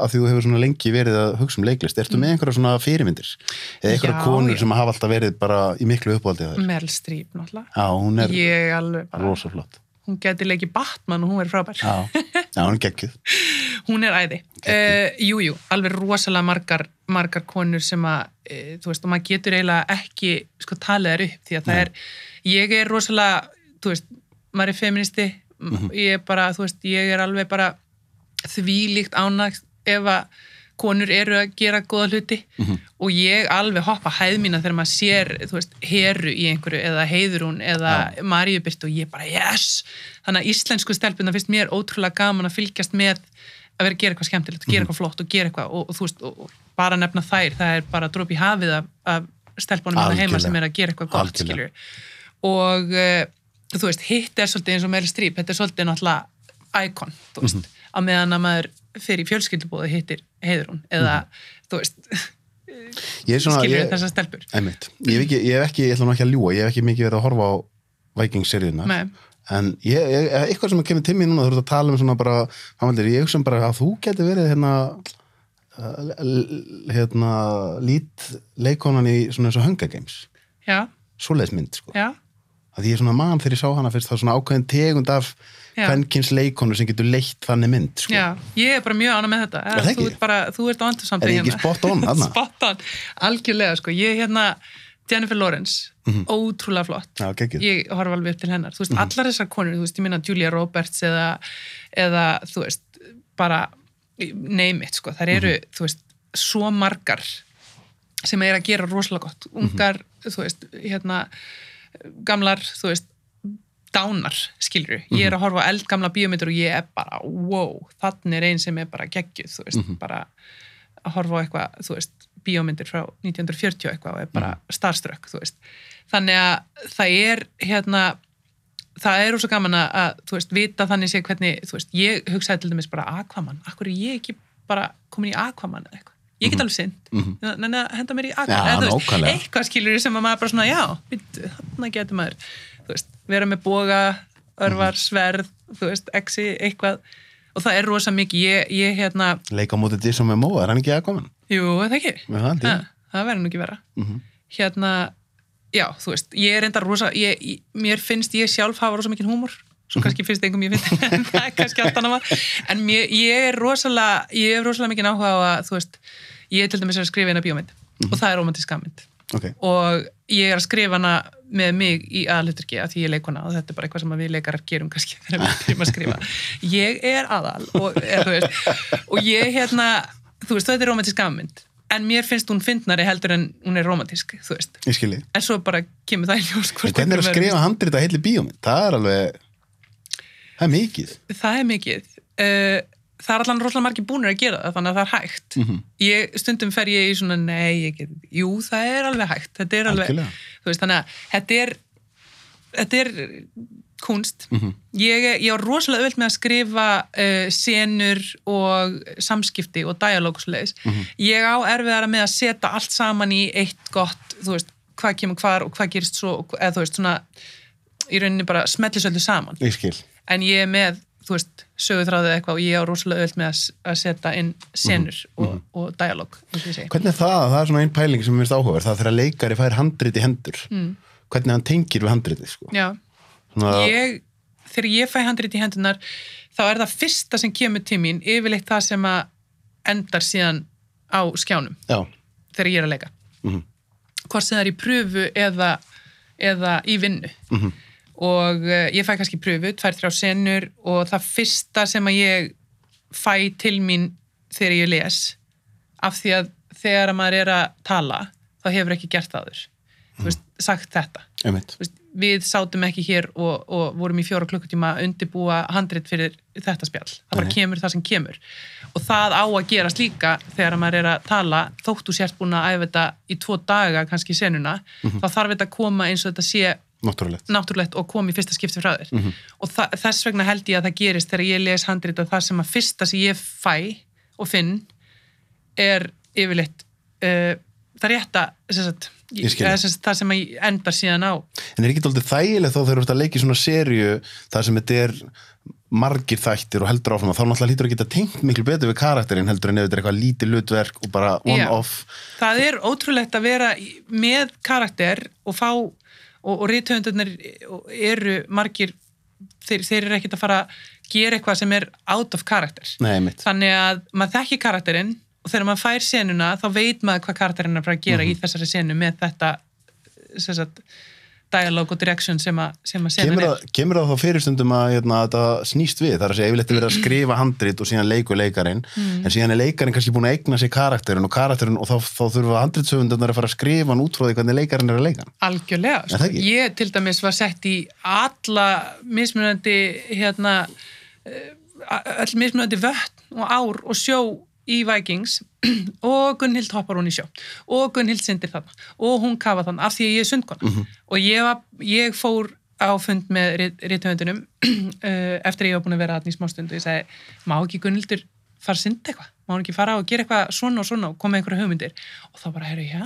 að þú hefur svona lengi verið að hugsa um leiklist, ertu með einhverja svona fyrirmyndir? Eða einhverja konur já. sem hafa alltaf verið bara í miklu uppáldið þær? Meryl Streep náttúrulega Já, hún er ég alveg bara, rosa flott. Hún geti leikið Batman og hún verið frábær. Já, já hún er geggjuð. hún er æði. Uh, jú, alveg rosalega margar, margar konur sem að uh, þú veist, og maður getur eiginlega ekki sko talið þær upp, því að það Nei. er ég er rosalega, þú veist maður er feministi, ég er bara þú veist, ég er alveg bara þvílíkt ánægt ef að konur eru að gera góða hluti og ég alveg hoppa hæð mína þegar maður sér, þú veist, heru í einhverju eða heiðrún eða Maríubirt og ég bara, yes! Þannig að íslensku stelpuna finnst mér ótrúlega gaman að fylgjast með að vera að gera eitthvað skemmtilegt, gera eitthvað flott og gera eitthvað og, og þú veist, og, og bara nefna þær það er bara dróp í hafið af, af stelpunum hérna heima sem er að gera eitthvað gott skilur og uh, þú veist, hitt er svolítið eins og Meryl Streep, þetta er svolítið náttúrulega íkon, þú veist, Mhm. á meðan að maður fyrir fjölskyldubóði hittir heiður hún, eða þú veist, skilur þessar stelpur einmitt, ég hef ekki, ég hef ekki, ég ætla nú ekki að ljúa, ég hef ekki mikið verið að horfa á Vikings-seríunar. Nei. En ég, ég, eitthvað sem kemur til mér núna, þú ert að tala um svona bara, Hamaldir, ég hugsa um bara að þú geti verið hérna, l- hérna, lít leikonan í svona eins og Hunger Games. já, Svoleiðis mynd, sko. já, Að ég er svona mann þegar ég sá hana fyrst, er svona ákveðin tegund af Já. kvenkins leikonu sem getur leitt þannig mynd, sko. já ég er bara mjög ána með þetta. Er það þú ert bara, þú ert á andur samt Er ég ekki spot on, þarna? spot on, algjörlega sko. Ég er hérna, Jennifer Lawrence ótrúlega flott. Já, ég horf alveg upp til hennar, þú veist, allar þessar konur þú veist, ég minna Julia Roberts eða, eða þú veist, bara name it, sko, þær eru þú veist, svo margar sem er að gera rosalega gott. Ungar, þú veist, hérna gamlar, þú veist dánar, skilur ég er að horfa á eldgamla bíómyndir og ég er bara wow, þannig er einn sem er bara geggjuð, þú veist, bara að horfa á eitthvað, þú veist, bíómyndir frá 1940 og eitthvað og er bara starstruck, þú veist. Þannig að það er hérna það er svo gaman að, að, þú veist, vita þannig sé hvernig, þú veist, ég hugsaði til dæmis bara Aquaman, akkur er ég ekki bara komin í Aquaman eða eitthvað, ég get alveg synd. Mhm. þannig að henda mér í Já, akkur nákvæmlega. eitthvað skilur sem að maður bara svona já, þannig getur maður veist, vera með boga, örvar, Mhm. sverð þú veist, exi, eitthvað og það er rosa mikið, ég, ég hérna Leika á móti Jason Momoa, er hann ekki að koma? jú, er það ekki, Ha, það verður nú ekki vera Mhm. hérna, já, þú veist ég er enda rosa, ég, ég, mér finnst ég sjálf hafa rosa mikið húmor Mhm. svo kannski finnst einhverjum ég finnst en það er kannski allt annað en mér, ég er rosalega ég er rosalega mikið áhuga á að þú veist, ég er til dæmis að skrifa eina bíómynd Mhm. og það er romantíska mynd Ok, og ég er að skrifa hana með mig í aðalhuturki af því ég er leikona og þetta er bara eitthvað sem að við leikarar gerum kannski þegar við byrjum að skrifa. Ég er aðal og, þú veist, og ég hérna þú veist þetta er romantísk afmynd en mér finnst hún fyndnari heldur en hún er romantísk þú veist, en svo bara kemur það í ljós hvernig er að skrifa handrið að heilli bíómynd? Það er alveg, það er mikið. það er mikið. Uh, það er allan rosalega margir búnir að gera það þannig að það er hægt Mhm. ég, stundum fer ég í svona nei, ég get, jú það er alveg hægt þetta er alveg, veist þannig að þetta er þetta er kunst Mhm. ég, ég á rosalega öll með að skrifa uh, senur og samskipti og dialóg og svoleiðis. Mhm. ég á erfiðara með að setja allt saman í eitt gott, þú veist, hvað kemur hvar og hvað gerist svo, eða þú veist, svona í rauninni bara smellis öllu saman en ég er með, þú veist, sögutráðið eitthvað og ég á rosalega öll með að, setja inn senur og, og dialóg eins og segi. Hvernig er það? Það er svona einn pæling sem mér finnst áhugaverð. Það er þegar leikari fær handrit í hendur. Mm. Hvernig hann tengir við handritið, sko. Já, Svona, ég, þegar ég fæ handrit í hendunar þá er það fyrsta sem kemur til mín yfirleitt það sem að endar síðan á skjánum Já. þegar ég er að leika Mhm. hvort sem það er í pröfu eða, eða í vinnu Mhm. Og uh, ég fæ kannski pröfu, tvær, þrjá senur og það fyrsta sem að ég fæ til mín þegar ég les af því að þegar að maður er að tala þá hefur ekki gert það áður Þú veist, sagt þetta veist, við sátum ekki hér og, og vorum í fjóra klukkutíma að undibúa handrit fyrir þetta spjall. Það bara Nei. kemur það sem kemur. Og það á að gerast líka þegar maður er að tala, þóttu sért búin að æfa þetta í tvo daga kannski senuna, þá þarf þetta að koma eins og þetta sé Náttúrulegt. náttúrulegt og koma í fyrsta skipti frá þér. Og þa- þess vegna held ég að það gerist þegar ég les handrit að það sem að fyrsta sem ég fæ og finn er yfirleitt uh, það rétta sem sagt, Ég það. sem sagt, það sem að endar síðan á En er ekki alltaf þægilegt þá þegar þú ert að leika í svona serju þar sem þetta er margir þættir og heldur áfram þá náttúrulega lítur að geta tengt miklu betur við karakterinn heldur en ef þetta er eitthvað lítið hlutverk og bara Já. on-off það er ótrúlegt að vera með karakter og fá og, og rithöfundarnir eru margir þeir, þeir eru ekkert að fara að gera eitthvað sem er out of karakter Nei, þannig að maður þekki karakterinn og þegar maður fær senuna þá veit maður hvað karakterinn er að fara að gera í þessari senu með þetta sagt, dialog og direction sem að, að Kemur er kemur það þá fyrirstundum að hérna, þetta snýst við, það er að segja yfirleitt er verið að skrifa handrit og síðan leiku leikarin Mm. en síðan er leikarin kannski búin að eigna sér karakterin og karakterin og þá, þá þurfa handritsöfundarnar að fara að skrifa hann út frá því hvernig leikarin er að leika. Algjörlega, sko. ekki? ég til dæmis var sett í alla mismunandi hérna eh, öll mismunandi vötn og ár og sjó í Vikings og Gunnhild hoppar hún í sjó. Og Gunnhild syndir þarna. Og hún kafa þarna af því að ég er sundkona. Og ég, var, ég fór á fund með rithöfundunum eftir að ég var búin að vera þarna í smástund og ég sagði, má ekki Gunnhildur fara að synda eitthvað, má hún ekki fara og gera eitthvað svona og svona og koma einhverja hugmyndir? Og þá bara, herru, já,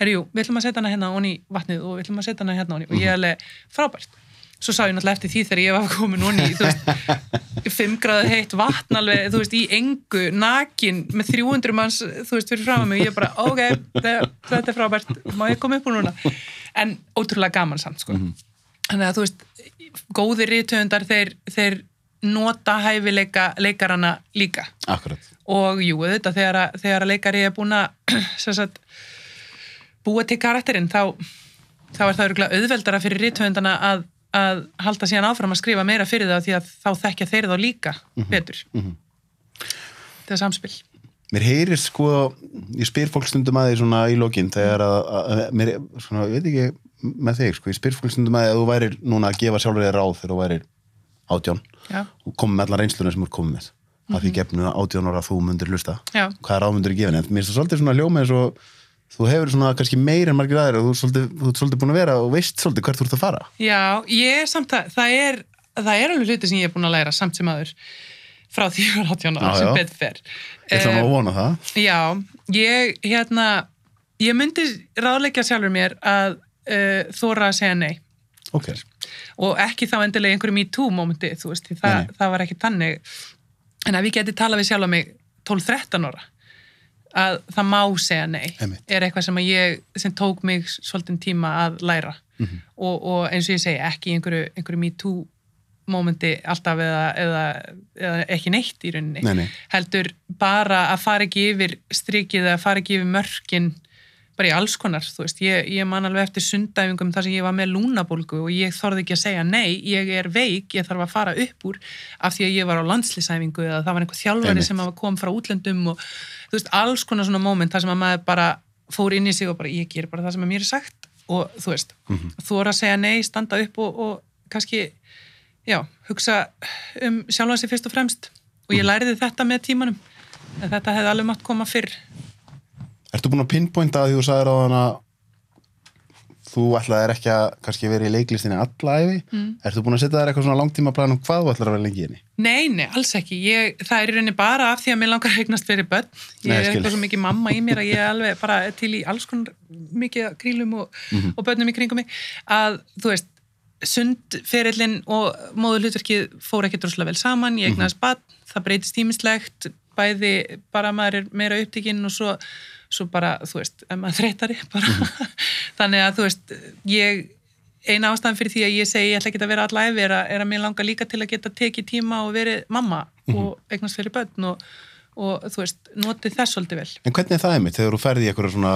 herru, jú, við ætlum að setja hana hérna onni í vatnið og við ætlum að setja hana hérna onni og ég er alveg frábært svo sá ég náttúrulega eftir því þegar ég var komin onni þú veist, 5 gráðu heitt vatn alveg, þú veist, í engu nakin með 300 manns, þú veist, fyrir fram að mig. Ég bara, ok, þetta er frábært má ég koma upp úr núna? En ótrúlega gaman samt, sko. Þannig að þú veist, góðir rítöndar þeir, þeir nota hæfileika leikarana líka. Akkurat. og jú, þetta þegar, að- þegar að leikari er búin að sagt, búa til karakterinn þá, þá er það auðveldara fyrir rítöndana að, að halda síðan áfram að skrifa meira fyrir það því að þá þekkja þeir þá líka betur. mhm. þetta er samspil. Mér heyrir sko, ég spyr fólk stundum að því svona í lokin þegar að, að, að mér, svona, ég veit ekki með þig, sko, ég spyr fólk stundum að því að þú værir núna að gefa sjálfur þér ráð þegar þú værir átján. Já, og komið með allar reynsluna sem þú er komið með. Að því gefnu að átján ára þú myndir hlusta. Já, hvað ráð myndir gefin, en mér finnst það svolítið svona hljóma eins og þú hefur svona kannski meir en margir aðeir og þú ert svolítið, svolítið búin að vera og veist svolítið hvert þú ert að fara já ég er samt að það er, það er alveg hluti sem ég er búin að læra samt sem aður frá því ég var 18 Já, ára sem já. betur fer Ég ætla nú að vona það. Já, ég hérna ég myndi ráðleggja sjálfur mér að uh, þóra að segja nei Ok. og ekki þá endilega einhverju me too momenti, þú veist, það, það var ekki þannig en ef ég geti talað við sjálf mig 12-13 ára að það má segja nei Einmitt. er eitthvað sem ég, sem tók mig svolítinn tíma að læra Mhm. og, og eins og ég segi, ekki einhverju, einhverju me too momenti alltaf eða, eða, eða ekki neitt í rauninni Nei, nei. heldur bara að fara ekki yfir strikið eða fara ekki yfir mörkin bara í alls konar, þú veist, ég, ég man alveg eftir sundæfingum þar sem ég var með lúnabólgu og ég þorði ekki að segja nei, ég er veik, ég þarf að fara upp úr af því að ég var á landslýsæfingu eða það var einhver þjálfari sem kom frá útlöndum og þú veist, alls konar svona moment þar sem að maður bara fór inn í sig og bara ég ger bara það sem að mér er sagt. Og þú veist, Mhm. þú voru að segja nei, standa upp og, og kannski já, hugsa um sjálfa sig fyrst og fremst. Og ég læriði þetta með tímanum. Þetta hefði alveg mátt koma fyrr Ertu búin að pinpointa að því þú sagðir á hana þú ætlaðir ekki að kannski vera í leiklistinni alla æfi mm. Ertu búin að setja þér eitthvað svona langtíma plan um hvað þú ætlar að vera lengi í henni? Nei, nei, alls ekki. Ég, það er í rauninni bara af því að mér langar að eignast fyrir börn. Ég Nei, er eitthvað svo mikið mamma í mér að ég er alveg bara til í alls konar mikið krílum og, Mhm. og börnum í kringum mig. Að, þú veist, sundferillin og móðulhutverkið fór ekki droslega vel saman. Ég eignast Mhm. barn, það breytist tímislegt, bæði bara maður er meira upptikinn og svo, svo bara, þú veist, ef maður þreytari bara. Mhm. Þannig að, þú veist, ég eina ástæðan fyrir því að ég segi ég ætla ekki að vera allæfi er, er að mér langar líka til að geta tekið tíma og verið mamma og eignast fyrir börn og, og þú veist, notið þess svolítið vel. En hvernig er það einmitt þegar þú ferði í eitthvað svona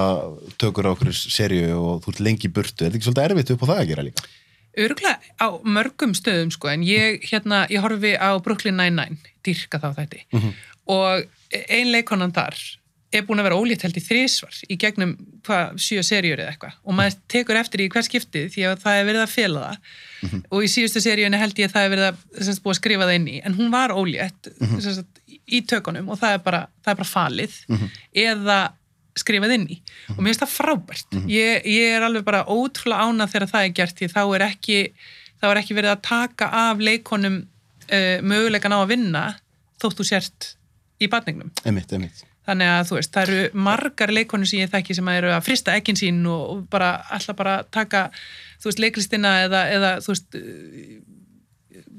tökur á okkur serju og þú ert lengi burtu, er þetta ekki svolítið erfitt upp á það að gera líka? Öruglega á mörgum stöðum sko, en ég, hérna, ég horfi á Brooklyn Nine-Nine, dýrka þá þætti og ein leikonan þar er búin að vera ólíkt held í þrísvar í gegnum hvað, sjö serjur eða eitthvað. Og maður tekur eftir í hver skiptið því að það er verið að fela það. Og í síðustu seríunni held ég að það er verið að, semst, búið að skrifa það inn í. En hún var ólétt semst, í tökunum og það er bara, það er bara falið eða skrifað inn í. Og mér finnst það frábært. Ég, ég er alveg bara ótrúlega ánað þegar það er gert því þá er ekki þá er ekki verið að taka af leikonum uh, möguleikan á að vinna þótt þú sért í batningnum Einmitt, einmitt. Þannig að þú veist, það eru margar leikonur sem ég þekki sem eru að frista ekkin sín og, bara alltaf bara taka þú veist, leiklistina eða, eða þú veist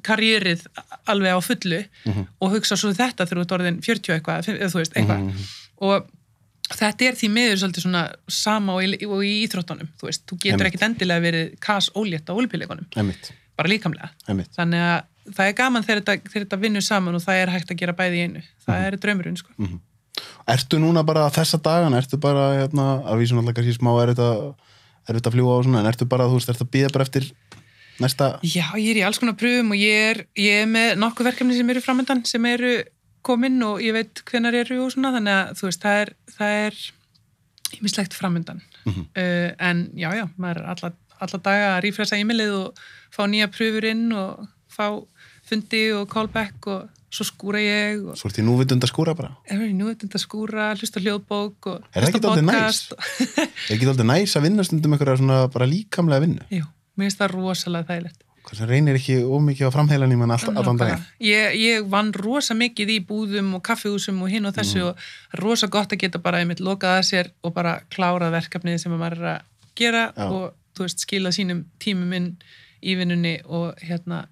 karjörið alveg á fullu og hugsa svo þetta þegar þú ert orðin 40 og eitthvað, eða þú veist, eitthvað. Og þetta er því miður svolítið svona sama og í, og í íþróttunum þú veist, þú getur ekkit endilega verið kas ólétt á Einmitt, bara líkamlega. Einmitt. þannig að það er gaman þegar þetta, þegar þetta vinnur saman og það er hægt að gera bæði í einu. Það er draumurinn sko Ertu núna bara þessa dagana, ertu bara hérna, að vísum alltaf kannski smá er þetta að fljúa og svona, en ertu bara, þú veist, ertu að býða bara eftir næsta Já, ég er í alls konar pröfum og ég er, ég er með nokkuð verkefni sem eru framöndan sem eru komin og ég veit hvenar eru og svona þannig að þú veist, það er, það er ímislegt framöndan uh, en já, já, maður er alla, alla daga að rífresa e-mailið og fá nýja pröfur inn og fá fundi og callback og svo skúra ég og Svo ert í núvitund að skúra bara er verið nú þetta skúra, hlusta hljóðbók og Er það hlusta podcast Er ekki alltaf næs að vinna stundum eitthvað svona bara líkamlega vinnu? Jú, mér finnst það rosalega þægilegt. Sem reynir ekki ómikið á framheilan í mann allan daginn. Ég, ég vann rosa mikið í búðum og kaffihúsum og hinn og þessu Mm. og rosa gott að geta bara einmitt lokað að sér og bara klárað verkefnið sem maður er að gera Já. og þú veist skila sínum tímum inn í vinnunni og hérna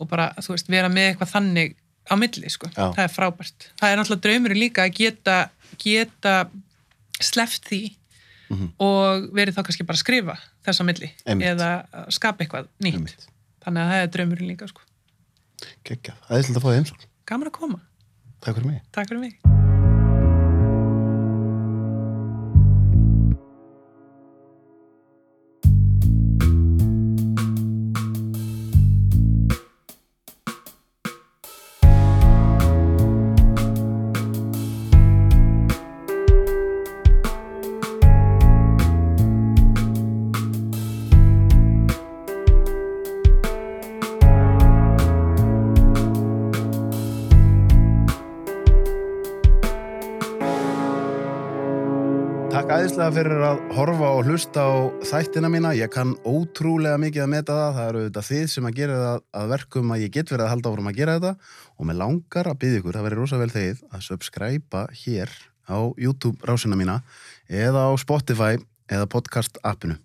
og bara þú veist vera með eitthvað þannig á milli sko, Já. það er frábært. Það er náttúrulega draumurinn líka að geta geta sleppt því og verið þá kannski bara að skrifa þess á milli Einmitt. eða skapa eitthvað nýtt. Einmitt. þannig að það er draumurinn líka sko. Er svolítið að fá þið heimsókn. Gaman að koma, Takk fyrir mig. Takk fyrir mig ætlaði fyrir að horfa og hlusta á þættina mína. Ég kann ótrúlega mikið að meta það. Það eru auðvitað þið sem að gera það að verkum að ég get verið að halda áfram að gera þetta og með langar að byggja ykkur, það verið rosa vel þegið, að subscriba hér á YouTube rásina mína eða á Spotify eða podcast appinu.